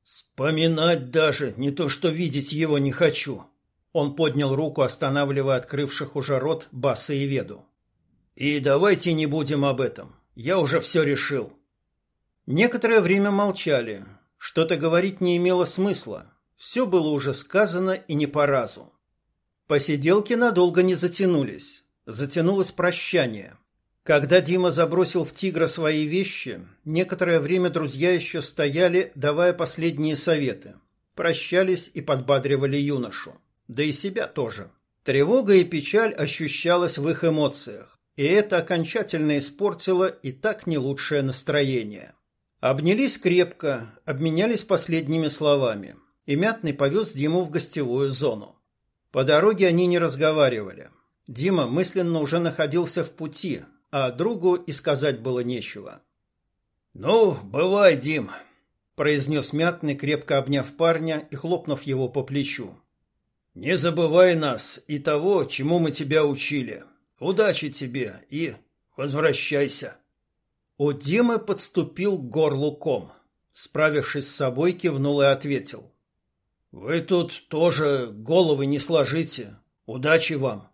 «Вспоминать даже, не то что видеть его не хочу!» Он поднял руку, останавливая открывших уже рот Баса и Веду. «И давайте не будем об этом. Я уже все решил». Некоторое время молчали. Что-то говорить не имело смысла. Все было уже сказано и не по разу. Посиделки надолго не затянулись. Затянулось прощание. Когда Дима забросил в тигра свои вещи, некоторое время друзья еще стояли, давая последние советы. Прощались и подбадривали юношу. Да и себя тоже. Тревога и печаль ощущалась в их эмоциях, и это окончательно испортило и так не лучшее настроение. Обнялись крепко, обменялись последними словами, и Мятный повез Диму в гостевую зону. По дороге они не разговаривали. Дима мысленно уже находился в пути, а другу и сказать было нечего. «Ну, бывай, Дим», — произнес Мятный, крепко обняв парня и хлопнув его по плечу. «Не забывай нас и того, чему мы тебя учили. Удачи тебе и возвращайся». У Димы подступил к горлу ком. Справившись с собой, кивнул и ответил. «Вы тут тоже головы не сложите. Удачи вам!»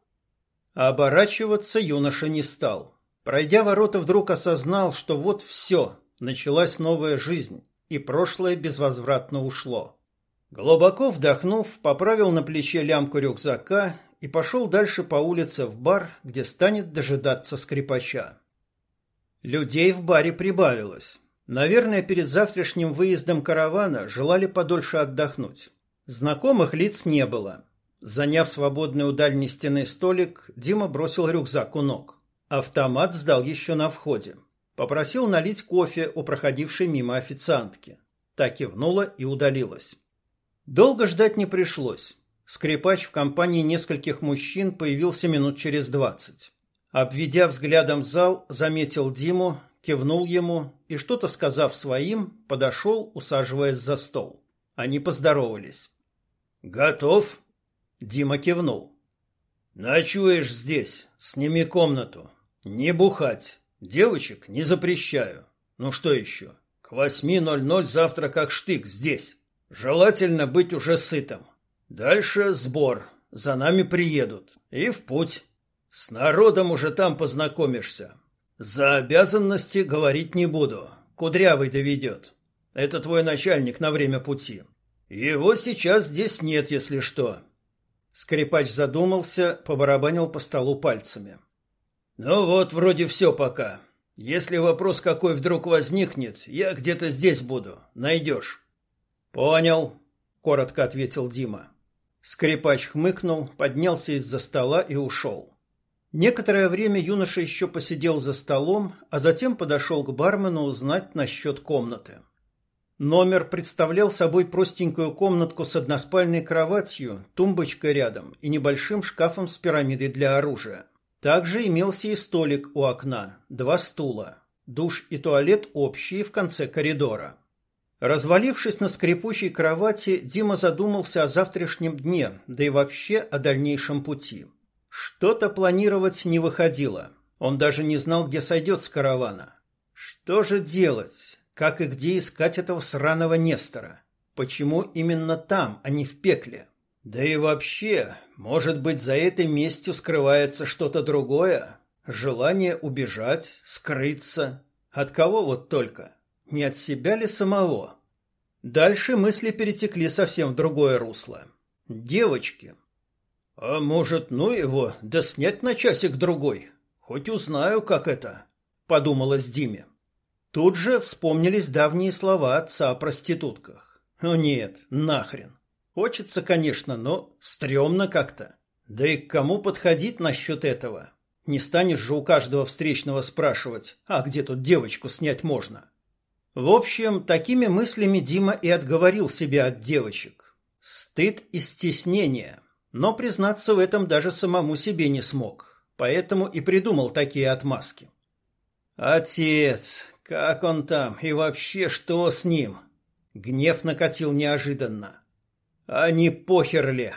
Оборачиваться юноша не стал. Пройдя ворота, вдруг осознал, что вот все, началась новая жизнь, и прошлое безвозвратно ушло. Глубоко вдохнув, поправил на плече лямку рюкзака и пошел дальше по улице в бар, где станет дожидаться скрипача. Людей в баре прибавилось. Наверное, перед завтрашним выездом каравана желали подольше отдохнуть. Знакомых лиц не было. Заняв свободный у дальней стены столик, Дима бросил рюкзак у ног. Автомат сдал еще на входе. Попросил налить кофе у проходившей мимо официантки. Так кивнула и удалилась. Долго ждать не пришлось. Скрипач в компании нескольких мужчин появился минут через двадцать. Обведя взглядом зал, заметил Диму, кивнул ему и, что-то сказав своим, подошел, усаживаясь за стол. Они поздоровались. «Готов?» Дима кивнул. «Ночуешь здесь, сними комнату. Не бухать. Девочек не запрещаю. Ну что еще? К восьми ноль ноль завтра как штык здесь. Желательно быть уже сытым. Дальше сбор. За нами приедут. И в путь. С народом уже там познакомишься. За обязанности говорить не буду. Кудрявый доведет. Это твой начальник на время пути. Его сейчас здесь нет, если что. Скрипач задумался, побарабанил по столу пальцами. Ну вот, вроде все пока. Если вопрос какой вдруг возникнет, я где-то здесь буду. Найдешь. Понял, коротко ответил Дима. Скрипач хмыкнул, поднялся из-за стола и ушел. Некоторое время юноша еще посидел за столом, а затем подошел к бармену узнать насчет комнаты. Номер представлял собой простенькую комнатку с односпальной кроватью, тумбочкой рядом и небольшим шкафом с пирамидой для оружия. Также имелся и столик у окна, два стула, душ и туалет общие в конце коридора. Развалившись на скрипучей кровати, Дима задумался о завтрашнем дне, да и вообще о дальнейшем пути. Что-то планировать не выходило. Он даже не знал, где сойдет с каравана. Что же делать? Как и где искать этого сраного Нестора? Почему именно там, а не в пекле? Да и вообще, может быть, за этой местью скрывается что-то другое? Желание убежать, скрыться? От кого вот только? Не от себя ли самого? Дальше мысли перетекли совсем в другое русло. Девочки. А может, ну его, да снять на часик-другой? Хоть узнаю, как это, подумалось Диме. Тут же вспомнились давние слова отца о проститутках. О нет, нахрен. Хочется, конечно, но стрёмно как-то. Да и к кому подходить насчет этого? Не станешь же у каждого встречного спрашивать, а где тут девочку снять можно? В общем, такими мыслями Дима и отговорил себя от девочек. Стыд и стеснение. Но признаться в этом даже самому себе не смог. Поэтому и придумал такие отмазки. Отец, как он там и вообще что с ним? Гнев накатил неожиданно. А не похер ли?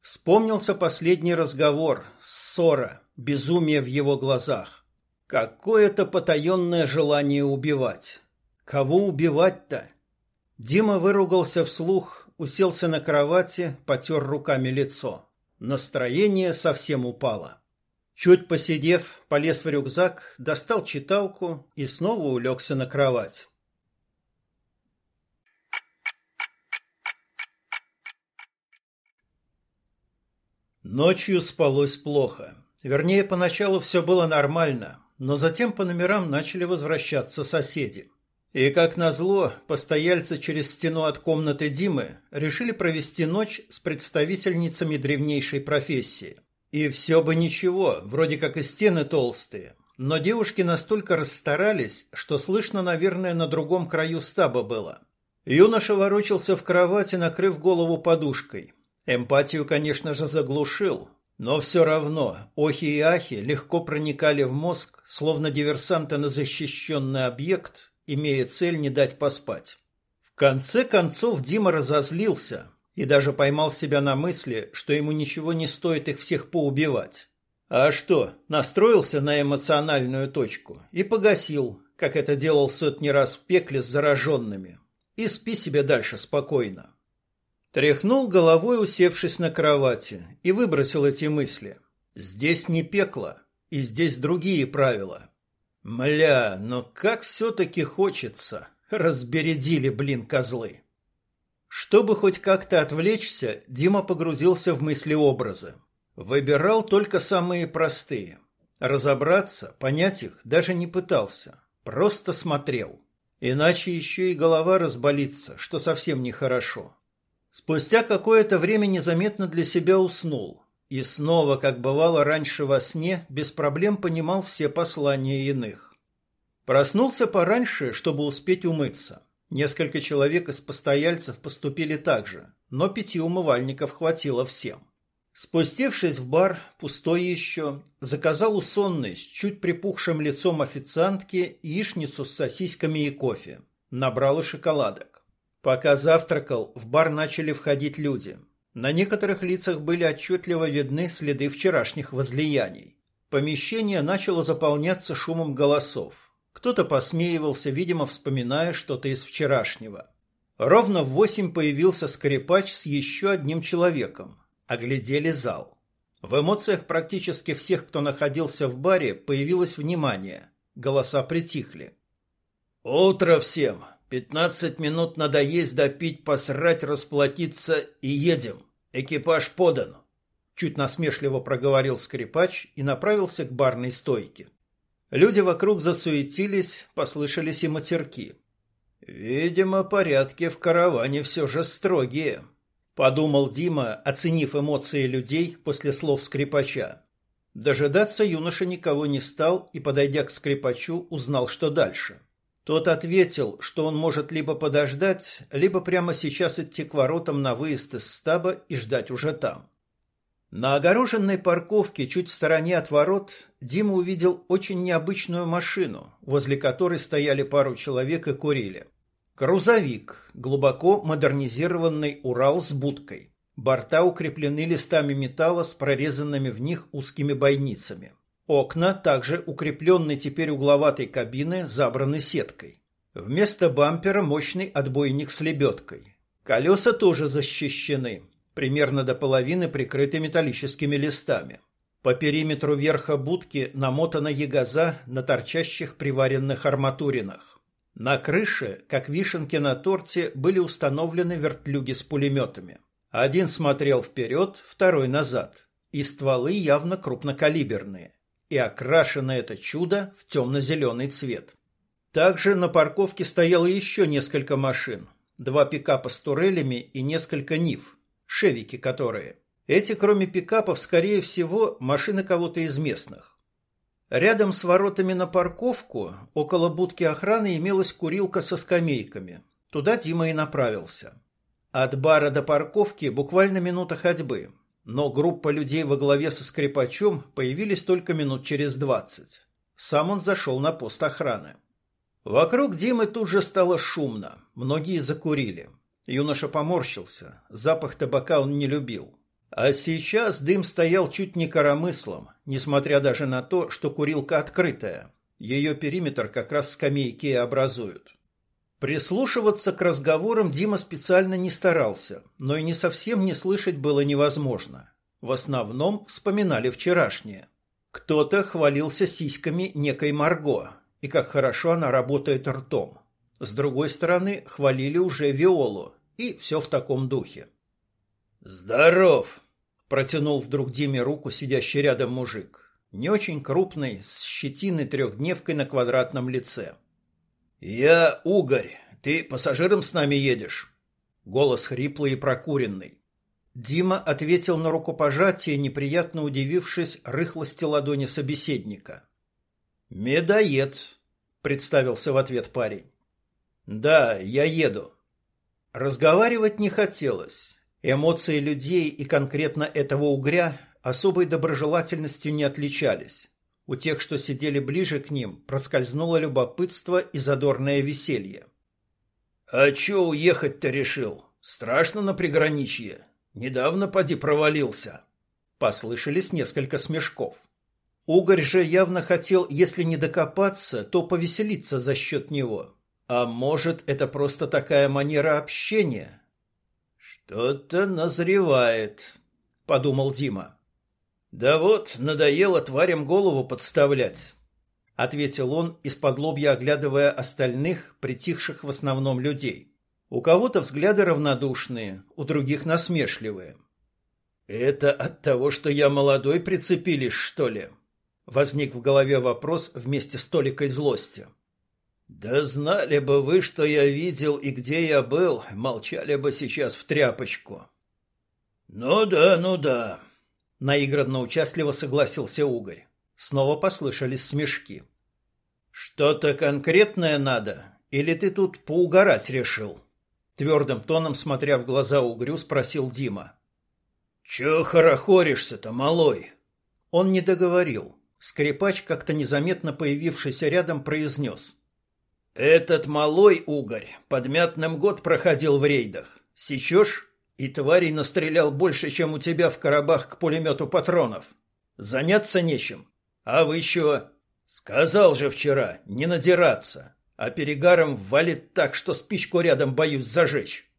Вспомнился последний разговор, ссора, безумие в его глазах. Какое-то потаенное желание убивать. Кого убивать-то? Дима выругался вслух, уселся на кровати, потер руками лицо. Настроение совсем упало. Чуть посидев, полез в рюкзак, достал читалку и снова улегся на кровать. Ночью спалось плохо. Вернее, поначалу все было нормально, но затем по номерам начали возвращаться соседи. И, как назло, постояльцы через стену от комнаты Димы решили провести ночь с представительницами древнейшей профессии. И все бы ничего, вроде как и стены толстые, но девушки настолько расстарались, что слышно, наверное, на другом краю стаба было. Юноша ворочался в кровати, накрыв голову подушкой. Эмпатию, конечно же, заглушил, но все равно охи и ахи легко проникали в мозг, словно диверсанты на защищенный объект, имея цель не дать поспать. В конце концов Дима разозлился и даже поймал себя на мысли, что ему ничего не стоит их всех поубивать. А что, настроился на эмоциональную точку и погасил, как это делал сотни раз в пекле с зараженными. И спи себе дальше спокойно. Тряхнул головой, усевшись на кровати, и выбросил эти мысли. Здесь не пекло, и здесь другие правила. Мля, но как все-таки хочется. Разбередили, блин, козлы. Чтобы хоть как-то отвлечься, Дима погрузился в мысли-образы. Выбирал только самые простые. Разобраться, понять их даже не пытался. Просто смотрел. Иначе еще и голова разболится, что совсем нехорошо. Спустя какое-то время незаметно для себя уснул. И снова, как бывало раньше во сне, без проблем понимал все послания иных. Проснулся пораньше, чтобы успеть умыться. Несколько человек из постояльцев поступили так же, но пяти умывальников хватило всем. Спустившись в бар, пустой еще, заказал у сонной с чуть припухшим лицом официантки яичницу с сосисками и кофе. Набрал и шоколадок. Пока завтракал, в бар начали входить люди. На некоторых лицах были отчетливо видны следы вчерашних возлияний. Помещение начало заполняться шумом голосов. Кто-то посмеивался, видимо, вспоминая что-то из вчерашнего. Ровно в восемь появился скрипач с еще одним человеком. Оглядели зал. В эмоциях практически всех, кто находился в баре, появилось внимание. Голоса притихли. «Утро всем! Пятнадцать минут надо есть, допить, посрать, расплатиться и едем!» Экипаж подан, чуть насмешливо проговорил скрипач и направился к барной стойке. Люди вокруг засуетились, послышались и матерки. Видимо, порядки в караване все же строгие, подумал Дима, оценив эмоции людей после слов скрипача. Дожидаться юноша никого не стал и, подойдя к скрипачу, узнал, что дальше. Тот ответил, что он может либо подождать, либо прямо сейчас идти к воротам на выезд из стаба и ждать уже там. На огороженной парковке чуть в стороне от ворот Дима увидел очень необычную машину, возле которой стояли пару человек и курили. Грузовик, глубоко модернизированный Урал с будкой. Борта укреплены листами металла с прорезанными в них узкими бойницами. Окна, также укрепленные теперь угловатой кабины, забраны сеткой. Вместо бампера мощный отбойник с лебедкой. Колеса тоже защищены, примерно до половины прикрыты металлическими листами. По периметру верха будки намотана ягоза на торчащих приваренных арматуринах. На крыше, как вишенки на торте, были установлены вертлюги с пулеметами. Один смотрел вперед, второй назад. И стволы явно крупнокалиберные и окрашено это чудо в темно-зеленый цвет. Также на парковке стояло еще несколько машин. Два пикапа с турелями и несколько НИФ, шевики которые. Эти, кроме пикапов, скорее всего, машины кого-то из местных. Рядом с воротами на парковку, около будки охраны, имелась курилка со скамейками. Туда Дима и направился. От бара до парковки буквально минута ходьбы но группа людей во главе со скрипачом появились только минут через двадцать. Сам он зашел на пост охраны. Вокруг Димы тут же стало шумно, многие закурили. Юноша поморщился, запах табака он не любил. А сейчас дым стоял чуть не коромыслом, несмотря даже на то, что курилка открытая. Ее периметр как раз скамейки и образуют. Прислушиваться к разговорам Дима специально не старался, но и не совсем не слышать было невозможно. В основном вспоминали вчерашнее. Кто-то хвалился сиськами некой Марго, и как хорошо она работает ртом. С другой стороны, хвалили уже Виолу, и все в таком духе. «Здоров!» Протянул вдруг Диме руку сидящий рядом мужик. Не очень крупный, с щетиной трехдневкой на квадратном лице. «Я Угорь. Ты пассажиром с нами едешь?» Голос хриплый и прокуренный. Дима ответил на рукопожатие, неприятно удивившись рыхлости ладони собеседника. «Медоед», — представился в ответ парень. «Да, я еду». Разговаривать не хотелось. Эмоции людей и конкретно этого угря особой доброжелательностью не отличались. У тех, что сидели ближе к ним, проскользнуло любопытство и задорное веселье. «А чё уехать-то решил? Страшно на приграничье. Недавно поди провалился». Послышались несколько смешков. Угорь же явно хотел, если не докопаться, то повеселиться за счет него. А может, это просто такая манера общения? Что-то назревает, подумал Дима. Да вот, надоело тварям голову подставлять, ответил он из-под лобья оглядывая остальных, притихших в основном людей. У кого-то взгляды равнодушные, у других насмешливые. Это от того, что я молодой прицепились, что ли? Возник в голове вопрос вместе с толикой злости. Да знали бы вы, что я видел и где я был, молчали бы сейчас в тряпочку. Ну да, ну да, наигранно участливо согласился Угорь. Снова послышались смешки. Что-то конкретное надо, или ты тут поугарать решил? Твердым тоном, смотря в глаза Угрю, спросил Дима. Чего хорохоришься-то, малой? Он не договорил. Скрипач, как-то незаметно появившийся рядом, произнес. Этот малой угорь подмятным год проходил в рейдах. Сечешь? И тварей настрелял больше, чем у тебя в коробах к пулемету патронов. Заняться нечем. А вы еще... Сказал же вчера, не надираться. А перегаром валит так, что спичку рядом боюсь зажечь.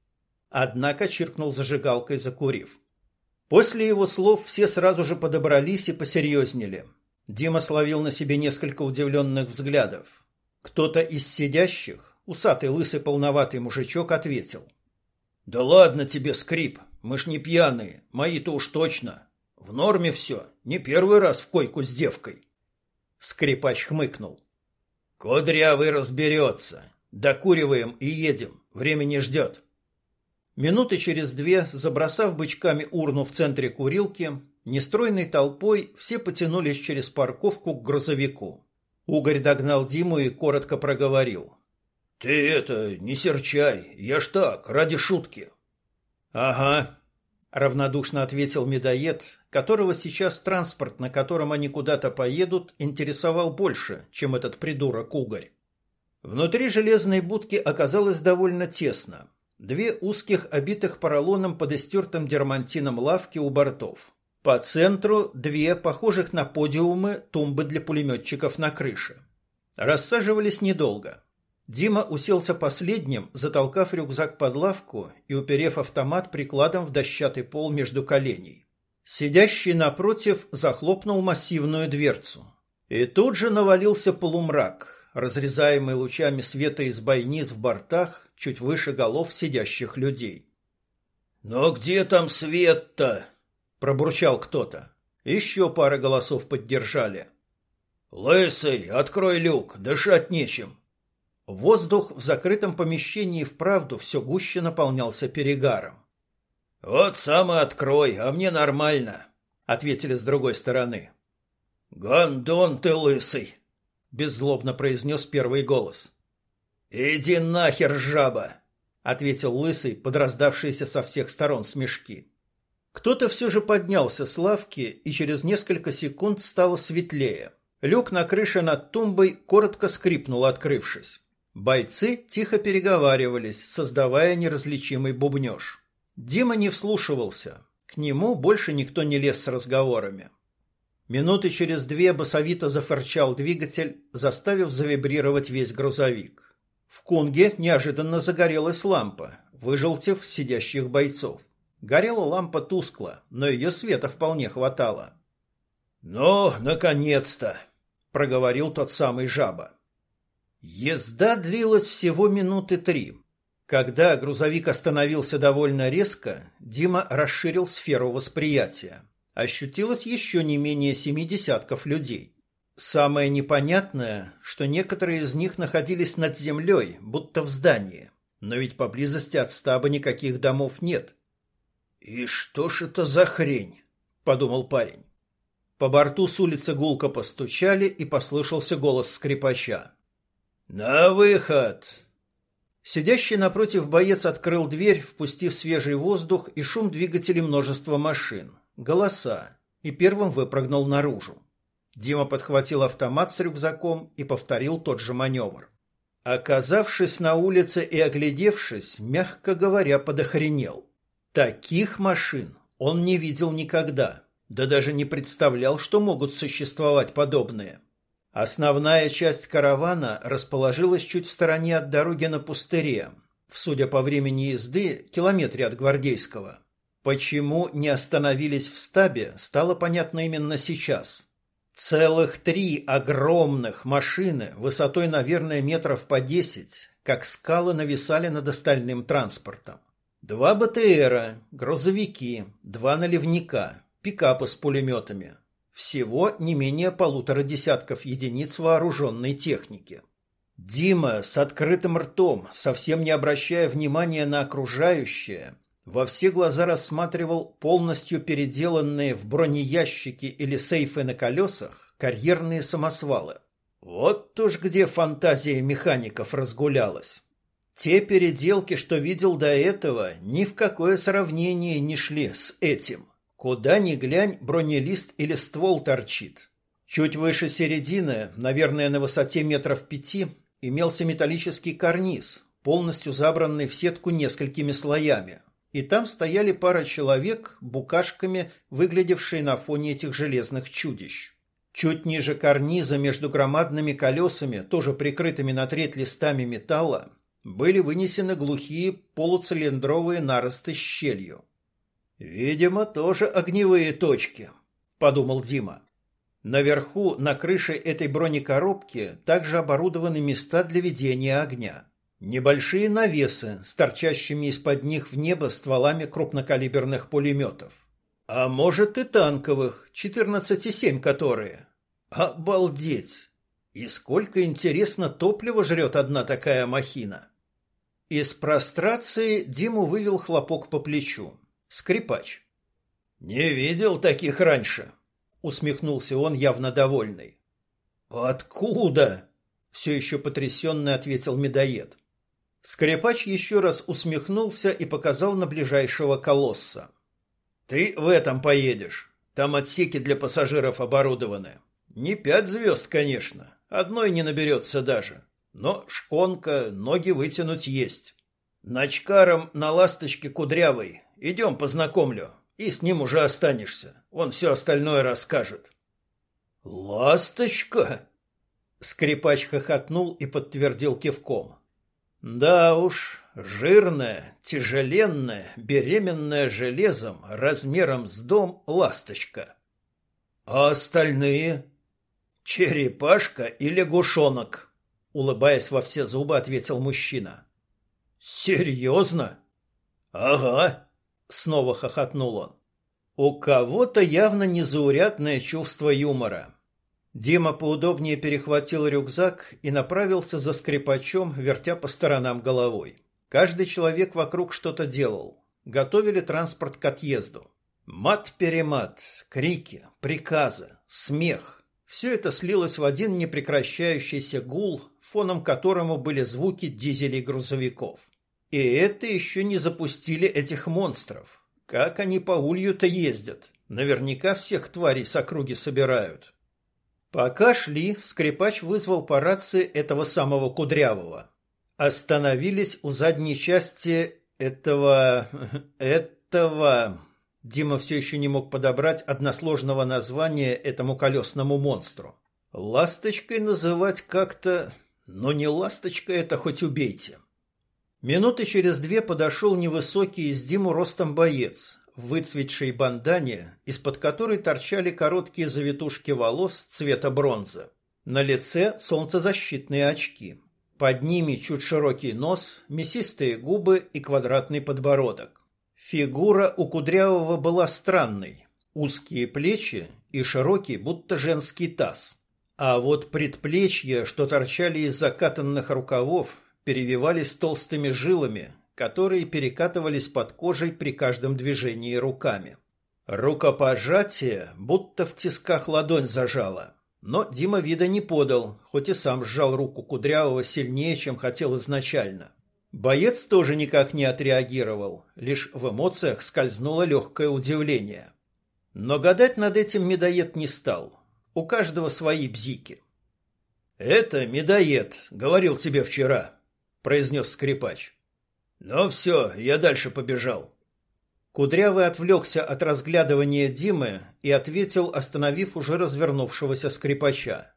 Однако чиркнул зажигалкой, закурив. После его слов все сразу же подобрались и посерьезнели. Дима словил на себе несколько удивленных взглядов. Кто-то из сидящих, усатый лысый полноватый мужичок, ответил. «Да ладно тебе, скрип, мы ж не пьяные, мои-то уж точно. В норме все, не первый раз в койку с девкой». Скрипач хмыкнул. «Кудрявый разберется. Докуриваем и едем, время не ждет». Минуты через две, забросав бычками урну в центре курилки, нестройной толпой все потянулись через парковку к грузовику. Угорь догнал Диму и коротко проговорил. «Ты это, не серчай, я ж так, ради шутки». «Ага», — равнодушно ответил медоед, которого сейчас транспорт, на котором они куда-то поедут, интересовал больше, чем этот придурок Угорь. Внутри железной будки оказалось довольно тесно. Две узких, обитых поролоном под истертым дермантином лавки у бортов. По центру две, похожих на подиумы, тумбы для пулеметчиков на крыше. Рассаживались недолго. Дима уселся последним, затолкав рюкзак под лавку и уперев автомат прикладом в дощатый пол между коленей. Сидящий напротив захлопнул массивную дверцу. И тут же навалился полумрак, разрезаемый лучами света из бойниц в бортах чуть выше голов сидящих людей. «Но где там свет-то?» пробурчал кто-то. Еще пара голосов поддержали. Лысый, открой люк, дышать нечем. Воздух в закрытом помещении вправду все гуще наполнялся перегаром. Вот сам и открой, а мне нормально, ответили с другой стороны. Гандон ты лысый, беззлобно произнес первый голос. Иди нахер, жаба, ответил лысый, подраздавшийся со всех сторон смешки. Кто-то все же поднялся с лавки, и через несколько секунд стало светлее. Люк на крыше над тумбой коротко скрипнул, открывшись. Бойцы тихо переговаривались, создавая неразличимый бубнеж. Дима не вслушивался. К нему больше никто не лез с разговорами. Минуты через две басовито зафырчал двигатель, заставив завибрировать весь грузовик. В кунге неожиданно загорелась лампа, выжелтев сидящих бойцов. Горела лампа тускло, но ее света вполне хватало. «Ну, наконец-то!» — проговорил тот самый жаба. Езда длилась всего минуты три. Когда грузовик остановился довольно резко, Дима расширил сферу восприятия. Ощутилось еще не менее семи десятков людей. Самое непонятное, что некоторые из них находились над землей, будто в здании. Но ведь поблизости от стаба никаких домов нет. «И что ж это за хрень?» – подумал парень. По борту с улицы гулко постучали, и послышался голос скрипача. «На выход!» Сидящий напротив боец открыл дверь, впустив свежий воздух и шум двигателей множества машин, голоса, и первым выпрыгнул наружу. Дима подхватил автомат с рюкзаком и повторил тот же маневр. Оказавшись на улице и оглядевшись, мягко говоря, подохренел. Таких машин он не видел никогда, да даже не представлял, что могут существовать подобные. Основная часть каравана расположилась чуть в стороне от дороги на пустыре, в, судя по времени езды, километре от Гвардейского. Почему не остановились в стабе, стало понятно именно сейчас. Целых три огромных машины, высотой, наверное, метров по десять, как скалы нависали над остальным транспортом. Два БТРа, грузовики, два наливника, пикапы с пулеметами, всего не менее полутора десятков единиц вооруженной техники. Дима с открытым ртом, совсем не обращая внимания на окружающее, во все глаза рассматривал полностью переделанные в бронеящики или сейфы на колесах карьерные самосвалы. Вот уж где фантазия механиков разгулялась. Те переделки, что видел до этого, ни в какое сравнение не шли с этим. Куда ни глянь, бронелист или ствол торчит. Чуть выше середины, наверное, на высоте метров пяти, имелся металлический карниз, полностью забранный в сетку несколькими слоями. И там стояли пара человек, букашками, выглядевшие на фоне этих железных чудищ. Чуть ниже карниза, между громадными колесами, тоже прикрытыми на треть листами металла, были вынесены глухие полуцилиндровые наросты с щелью. «Видимо, тоже огневые точки», — подумал Дима. Наверху, на крыше этой бронекоробки, также оборудованы места для ведения огня. Небольшие навесы с торчащими из-под них в небо стволами крупнокалиберных пулеметов. А может и танковых, 14,7 которые. Обалдеть! И сколько, интересно, топлива жрет одна такая махина. Из прострации Диму вывел хлопок по плечу. Скрипач. «Не видел таких раньше», — усмехнулся он, явно довольный. «Откуда?» — все еще потрясенно ответил медоед. Скрипач еще раз усмехнулся и показал на ближайшего колосса. «Ты в этом поедешь. Там отсеки для пассажиров оборудованы. Не пять звезд, конечно. Одной не наберется даже. Но шконка, ноги вытянуть есть. Ночкаром на ласточке кудрявой Идем познакомлю, и с ним уже останешься. Он все остальное расскажет. Ласточка? Скрипач хохотнул и подтвердил кивком. Да уж, жирная, тяжеленная, беременная железом, размером с дом ласточка. А остальные? Черепашка и лягушонок, улыбаясь во все зубы, ответил мужчина. Серьезно? Ага, Снова хохотнул он. У кого-то явно незаурядное чувство юмора. Дима поудобнее перехватил рюкзак и направился за скрипачом, вертя по сторонам головой. Каждый человек вокруг что-то делал. Готовили транспорт к отъезду. Мат-перемат, крики, приказы, смех. Все это слилось в один непрекращающийся гул, фоном которому были звуки дизелей грузовиков. И это еще не запустили этих монстров. Как они по улью-то ездят? Наверняка всех тварей с округи собирают. Пока шли, скрипач вызвал по рации этого самого Кудрявого. Остановились у задней части этого... [LAUGHS] этого... Дима все еще не мог подобрать односложного названия этому колесному монстру. Ласточкой называть как-то... Но не ласточка это хоть убейте. Минуты через две подошел невысокий из Диму ростом боец в выцветшей бандане, из-под которой торчали короткие завитушки волос цвета бронзы. На лице солнцезащитные очки. Под ними чуть широкий нос, мясистые губы и квадратный подбородок. Фигура у Кудрявого была странной. Узкие плечи и широкий, будто женский таз. А вот предплечья, что торчали из закатанных рукавов, перевивались толстыми жилами, которые перекатывались под кожей при каждом движении руками. Рукопожатие будто в тисках ладонь зажало. Но Дима вида не подал, хоть и сам сжал руку Кудрявого сильнее, чем хотел изначально. Боец тоже никак не отреагировал, лишь в эмоциях скользнуло легкое удивление. Но гадать над этим медоед не стал. У каждого свои бзики. «Это медоед, говорил тебе вчера», — произнес скрипач. «Ну все, я дальше побежал». Кудрявый отвлекся от разглядывания Димы и ответил, остановив уже развернувшегося скрипача.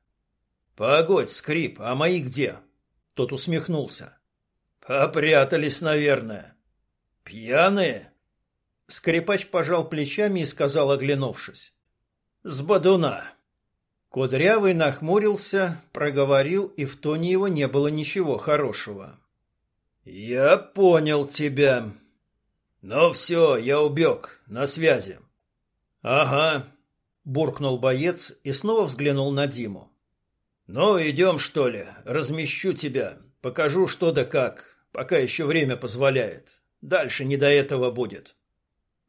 «Погодь, скрип, а мои где?» Тот усмехнулся. «Попрятались, наверное». «Пьяные?» Скрипач пожал плечами и сказал, оглянувшись. «С бодуна». Кудрявый нахмурился, проговорил, и в тоне его не было ничего хорошего. «Я понял тебя», «Ну все, я убег. На связи». «Ага», — буркнул боец и снова взглянул на Диму. «Ну, идем, что ли? Размещу тебя. Покажу, что да как, пока еще время позволяет. Дальше не до этого будет».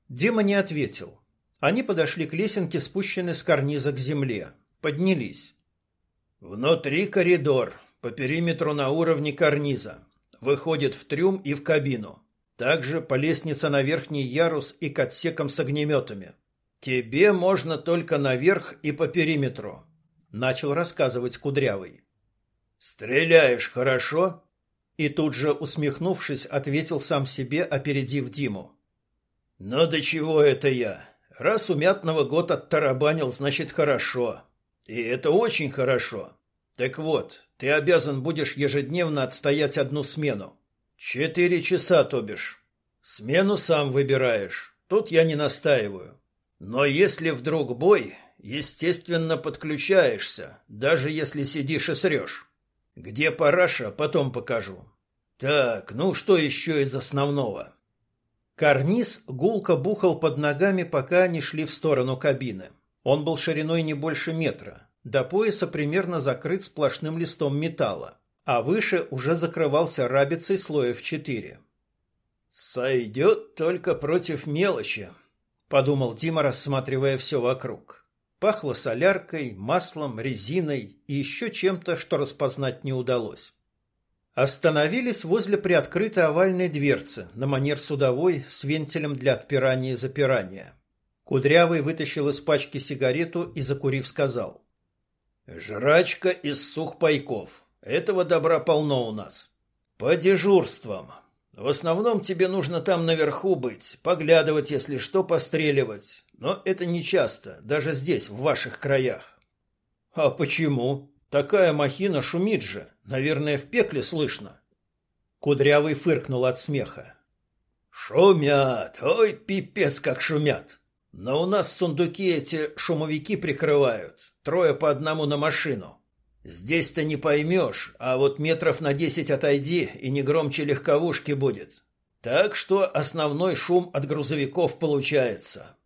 Дима не ответил. Они подошли к лесенке, спущенной с карниза к земле. Поднялись. Внутри коридор, по периметру на уровне карниза. Выходит в трюм и в кабину. Также по лестнице на верхний ярус и к отсекам с огнеметами. Тебе можно только наверх и по периметру, начал рассказывать Кудрявый. Стреляешь хорошо? И тут же, усмехнувшись, ответил сам себе, опередив Диму. Ну до чего это я? Раз у Мятного год оттарабанил, значит хорошо. И это очень хорошо. Так вот, ты обязан будешь ежедневно отстоять одну смену. Четыре часа, то бишь. Смену сам выбираешь. Тут я не настаиваю. Но если вдруг бой, естественно, подключаешься, даже если сидишь и срешь. Где параша, потом покажу. Так, ну что еще из основного? Карниз гулко бухал под ногами, пока они шли в сторону кабины. Он был шириной не больше метра. До пояса примерно закрыт сплошным листом металла а выше уже закрывался рабицей слоев четыре. «Сойдет только против мелочи», — подумал Дима, рассматривая все вокруг. Пахло соляркой, маслом, резиной и еще чем-то, что распознать не удалось. Остановились возле приоткрытой овальной дверцы на манер судовой с вентилем для отпирания и запирания. Кудрявый вытащил из пачки сигарету и, закурив, сказал. «Жрачка из сухпайков. Этого добра полно у нас. По дежурствам. В основном тебе нужно там наверху быть, поглядывать, если что, постреливать. Но это не часто, даже здесь, в ваших краях. А почему? Такая махина шумит же. Наверное, в пекле слышно. Кудрявый фыркнул от смеха. Шумят. Ой, пипец, как шумят. Но у нас сундуки эти шумовики прикрывают. Трое по одному на машину. Здесь-то не поймешь, а вот метров на десять отойди, и не громче легковушки будет. Так что основной шум от грузовиков получается.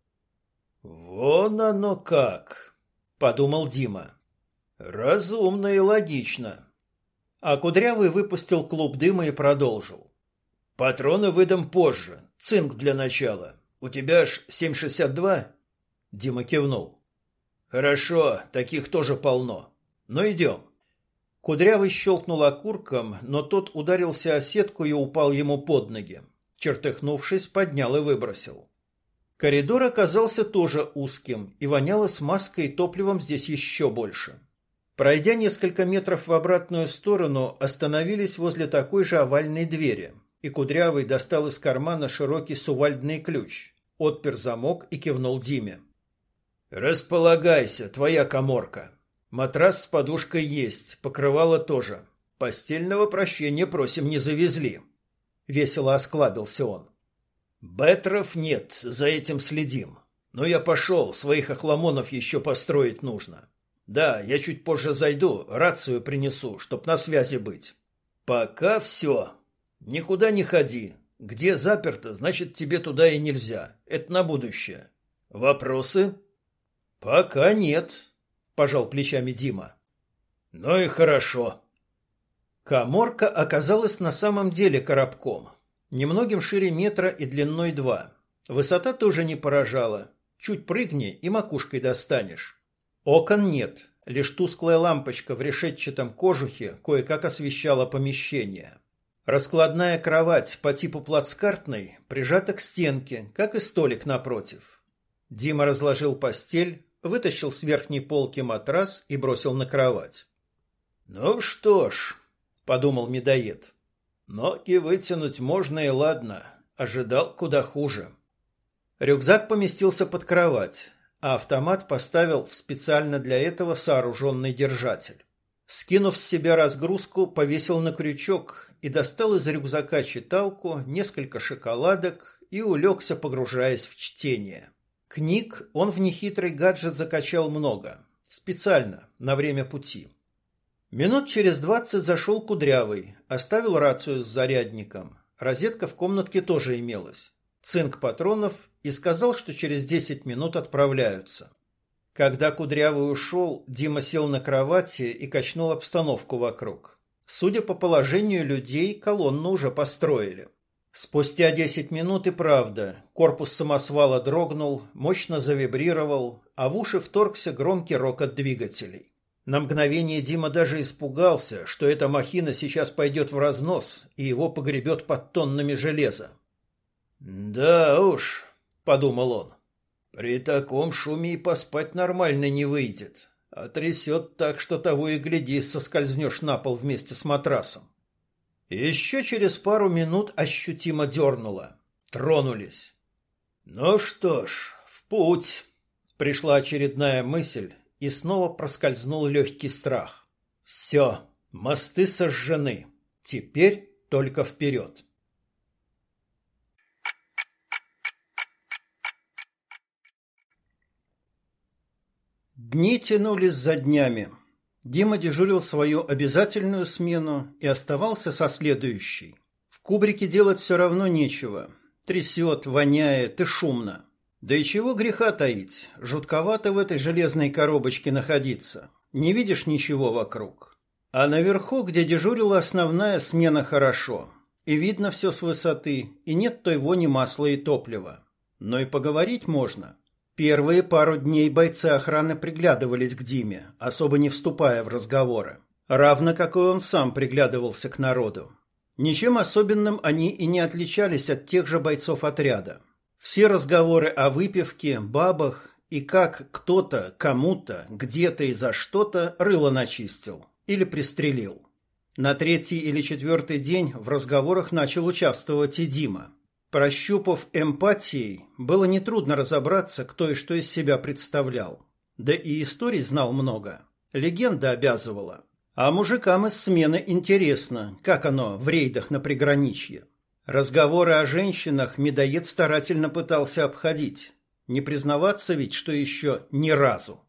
Вон оно как, подумал Дима. Разумно и логично. А Кудрявый выпустил клуб дыма и продолжил. Патроны выдам позже. Цинк для начала. У тебя ж 7,62? Дима кивнул. Хорошо, таких тоже полно. Ну идем. Кудрявый щелкнул окурком, но тот ударился о сетку и упал ему под ноги. Чертыхнувшись, поднял и выбросил. Коридор оказался тоже узким, и воняло смазкой и топливом здесь еще больше. Пройдя несколько метров в обратную сторону, остановились возле такой же овальной двери, и Кудрявый достал из кармана широкий сувальдный ключ, отпер замок и кивнул Диме. «Располагайся, твоя коморка». Матрас с подушкой есть, покрывало тоже. Постельного прощения просим не завезли. Весело осклабился он. Бетров нет, за этим следим. Но я пошел, своих охламонов еще построить нужно. Да, я чуть позже зайду, рацию принесу, чтоб на связи быть. Пока все. Никуда не ходи. Где заперто, значит, тебе туда и нельзя. Это на будущее. Вопросы? Пока нет, пожал плечами Дима. Ну и хорошо. Каморка оказалась на самом деле коробком. Немногим шире метра и длиной два. Высота тоже не поражала. Чуть прыгни и макушкой достанешь. Окон нет, лишь тусклая лампочка в решетчатом кожухе кое-как освещала помещение. Раскладная кровать по типу плацкартной прижата к стенке, как и столик напротив. Дима разложил постель, вытащил с верхней полки матрас и бросил на кровать. «Ну что ж», — подумал медоед, — «ноги вытянуть можно и ладно, ожидал куда хуже». Рюкзак поместился под кровать, а автомат поставил в специально для этого сооруженный держатель. Скинув с себя разгрузку, повесил на крючок и достал из рюкзака читалку, несколько шоколадок и улегся, погружаясь в чтение. Книг он в нехитрый гаджет закачал много, специально, на время пути. Минут через двадцать зашел Кудрявый, оставил рацию с зарядником. Розетка в комнатке тоже имелась. Цинк патронов и сказал, что через 10 минут отправляются. Когда Кудрявый ушел, Дима сел на кровати и качнул обстановку вокруг. Судя по положению людей, колонну уже построили. Спустя 10 минут и правда, корпус самосвала дрогнул, мощно завибрировал, а в уши вторгся громкий рокот двигателей. На мгновение Дима даже испугался, что эта махина сейчас пойдет в разнос и его погребет под тоннами железа. «Да уж», подумал он. При таком шуме и поспать нормально не выйдет, а трясет так, что того и гляди, соскользнешь на пол вместе с матрасом. Еще через пару минут ощутимо дернуло. Тронулись. Ну что ж, в путь. Пришла очередная мысль, и снова проскользнул легкий страх. Все, мосты сожжены. Теперь только вперед. Дни тянулись за днями. Дима дежурил свою обязательную смену и оставался со следующей. В кубрике делать все равно нечего. Трясет, воняет и шумно. Да и чего греха таить, жутковато в этой железной коробочке находиться. Не видишь ничего вокруг. А наверху, где дежурила основная смена, хорошо. И видно все с высоты, и нет той вони масла и топлива. Но и поговорить можно. Первые пару дней бойцы охраны приглядывались к Диме, особо не вступая в разговоры. Равно как и он сам приглядывался к народу. Ничем особенным они и не отличались от тех же бойцов отряда. Все разговоры о выпивке, бабах и как кто-то, кому-то, где-то и за что-то рыло начистил или пристрелил. На третий или четвертый день в разговорах начал участвовать и Дима. Прощупав эмпатией, было нетрудно разобраться, кто и что из себя представлял. Да и историй знал много. Легенда обязывала. А мужикам из смены интересно, как оно в рейдах на приграничье. Разговоры о женщинах медоед старательно пытался обходить. Не признаваться ведь, что еще ни разу.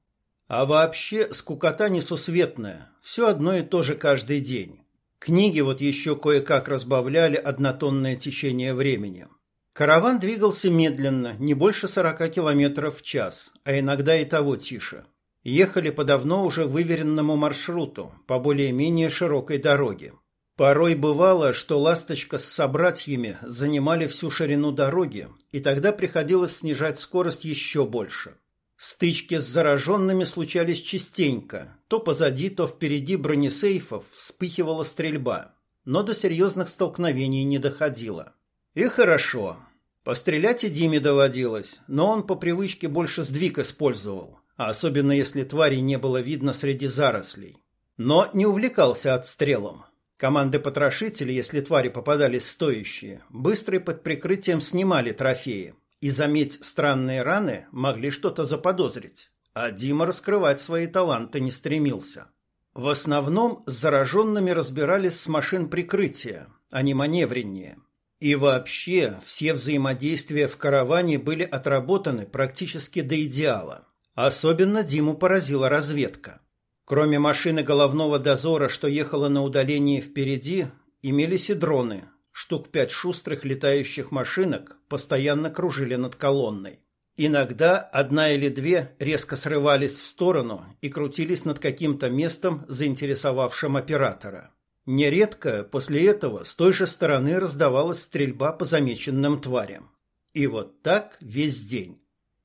А вообще скукота несусветная, все одно и то же каждый день. Книги вот еще кое-как разбавляли однотонное течение времени. Караван двигался медленно, не больше сорока километров в час, а иногда и того тише. Ехали по давно уже выверенному маршруту, по более-менее широкой дороге. Порой бывало, что «Ласточка» с собратьями занимали всю ширину дороги, и тогда приходилось снижать скорость еще больше. Стычки с зараженными случались частенько. То позади, то впереди бронесейфов вспыхивала стрельба. Но до серьезных столкновений не доходило. И хорошо. Пострелять и Диме доводилось, но он по привычке больше сдвиг использовал, а особенно если твари не было видно среди зарослей. Но не увлекался отстрелом. Команды потрошителей, если твари попадались стоящие, быстро и под прикрытием снимали трофеи, и заметь странные раны могли что-то заподозрить. А Дима раскрывать свои таланты не стремился. В основном с зараженными разбирались с машин прикрытия, а не маневреннее. И вообще все взаимодействия в караване были отработаны практически до идеала. Особенно Диму поразила разведка. Кроме машины головного дозора, что ехала на удалении впереди, имелись и дроны. Штук пять шустрых летающих машинок постоянно кружили над колонной. Иногда одна или две резко срывались в сторону и крутились над каким-то местом, заинтересовавшим оператора. Нередко после этого с той же стороны раздавалась стрельба по замеченным тварям. И вот так весь день.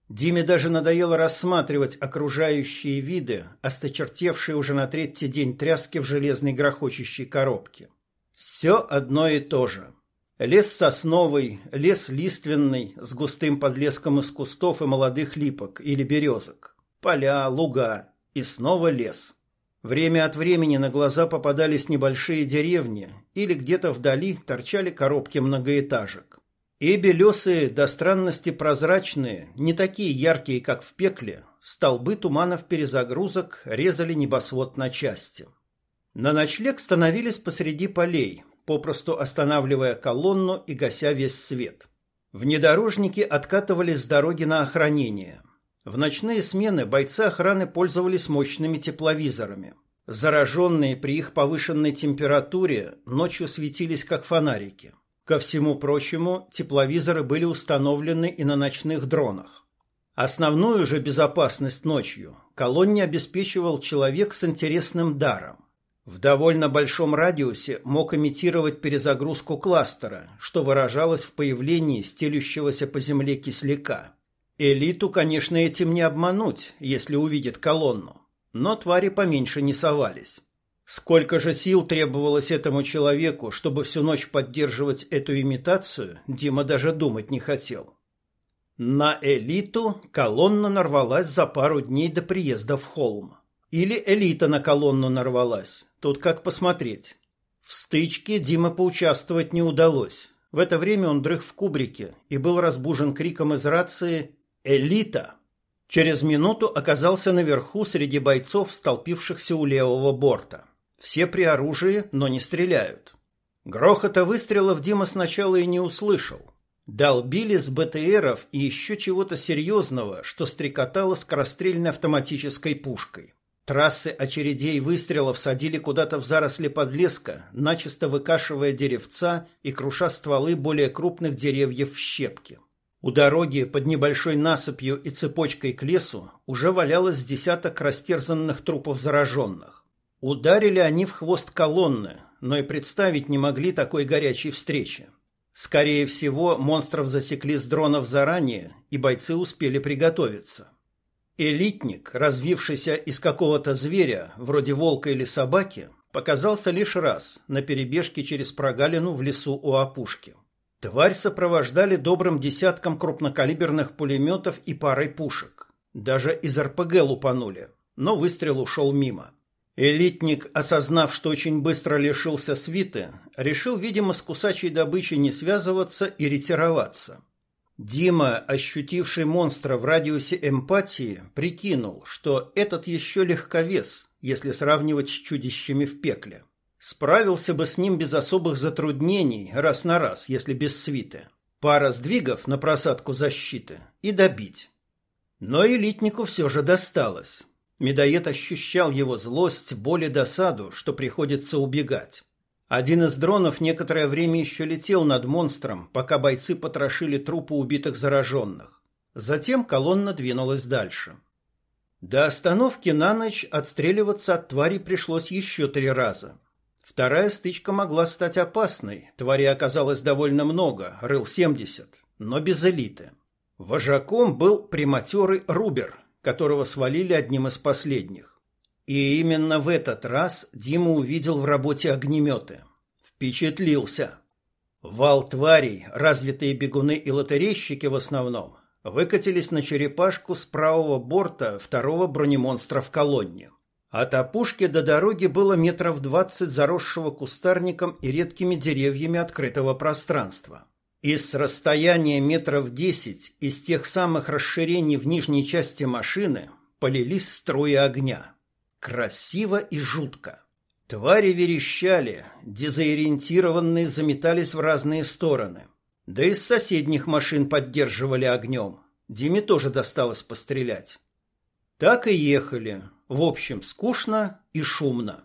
Диме даже надоело рассматривать окружающие виды, осточертевшие уже на третий день тряски в железной грохочущей коробке. Все одно и то же. Лес сосновый, лес лиственный, с густым подлеском из кустов и молодых липок или березок. Поля, луга и снова лес. Время от времени на глаза попадались небольшие деревни или где-то вдали торчали коробки многоэтажек. И белесые, до странности прозрачные, не такие яркие, как в пекле, столбы туманов перезагрузок резали небосвод на части. На ночлег становились посреди полей, попросту останавливая колонну и гася весь свет. Внедорожники откатывались с дороги на охранение. В ночные смены бойцы охраны пользовались мощными тепловизорами. Зараженные при их повышенной температуре ночью светились как фонарики. Ко всему прочему, тепловизоры были установлены и на ночных дронах. Основную же безопасность ночью колонне обеспечивал человек с интересным даром. В довольно большом радиусе мог имитировать перезагрузку кластера, что выражалось в появлении стелющегося по земле кисляка. Элиту, конечно, этим не обмануть, если увидит колонну, но твари поменьше не совались. Сколько же сил требовалось этому человеку, чтобы всю ночь поддерживать эту имитацию, Дима даже думать не хотел. На элиту колонна нарвалась за пару дней до приезда в холм. Или элита на колонну нарвалась. Тут как посмотреть. В стычке Дима поучаствовать не удалось. В это время он дрых в кубрике и был разбужен криком из рации «Элита!». Через минуту оказался наверху среди бойцов, столпившихся у левого борта. Все при оружии, но не стреляют. Грохота выстрелов Дима сначала и не услышал. Долбили с БТРов и еще чего-то серьезного, что стрекотало скорострельной автоматической пушкой. Трассы очередей выстрелов садили куда-то в заросли подлеска, начисто выкашивая деревца и круша стволы более крупных деревьев в щепки. У дороги под небольшой насыпью и цепочкой к лесу уже валялось десяток растерзанных трупов зараженных. Ударили они в хвост колонны, но и представить не могли такой горячей встречи. Скорее всего, монстров засекли с дронов заранее, и бойцы успели приготовиться. Элитник, развившийся из какого-то зверя, вроде волка или собаки, показался лишь раз на перебежке через прогалину в лесу у опушки. Тварь сопровождали добрым десятком крупнокалиберных пулеметов и парой пушек. Даже из РПГ лупанули, но выстрел ушел мимо. Элитник, осознав, что очень быстро лишился свиты, решил, видимо, с кусачей добычей не связываться и ретироваться. Дима, ощутивший монстра в радиусе эмпатии, прикинул, что этот еще легковес, если сравнивать с чудищами в пекле. Справился бы с ним без особых затруднений, раз на раз, если без свиты. Пара сдвигов на просадку защиты и добить. Но элитнику все же досталось. Медоед ощущал его злость, боль и досаду, что приходится убегать. Один из дронов некоторое время еще летел над монстром, пока бойцы потрошили трупы убитых зараженных. Затем колонна двинулась дальше. До остановки на ночь отстреливаться от твари пришлось еще три раза. Вторая стычка могла стать опасной. Твари оказалось довольно много, рыл 70, но без элиты. Вожаком был приматерый Рубер, которого свалили одним из последних. И именно в этот раз Дима увидел в работе огнеметы. Впечатлился. Вал тварей, развитые бегуны и лотерейщики в основном, выкатились на черепашку с правого борта второго бронемонстра в колонне. От опушки до дороги было метров двадцать заросшего кустарником и редкими деревьями открытого пространства. И с расстояния метров десять из тех самых расширений в нижней части машины полились струи огня. Красиво и жутко. Твари верещали, дезориентированные заметались в разные стороны. Да и с соседних машин поддерживали огнем. Диме тоже досталось пострелять. Так и ехали. В общем, скучно и шумно.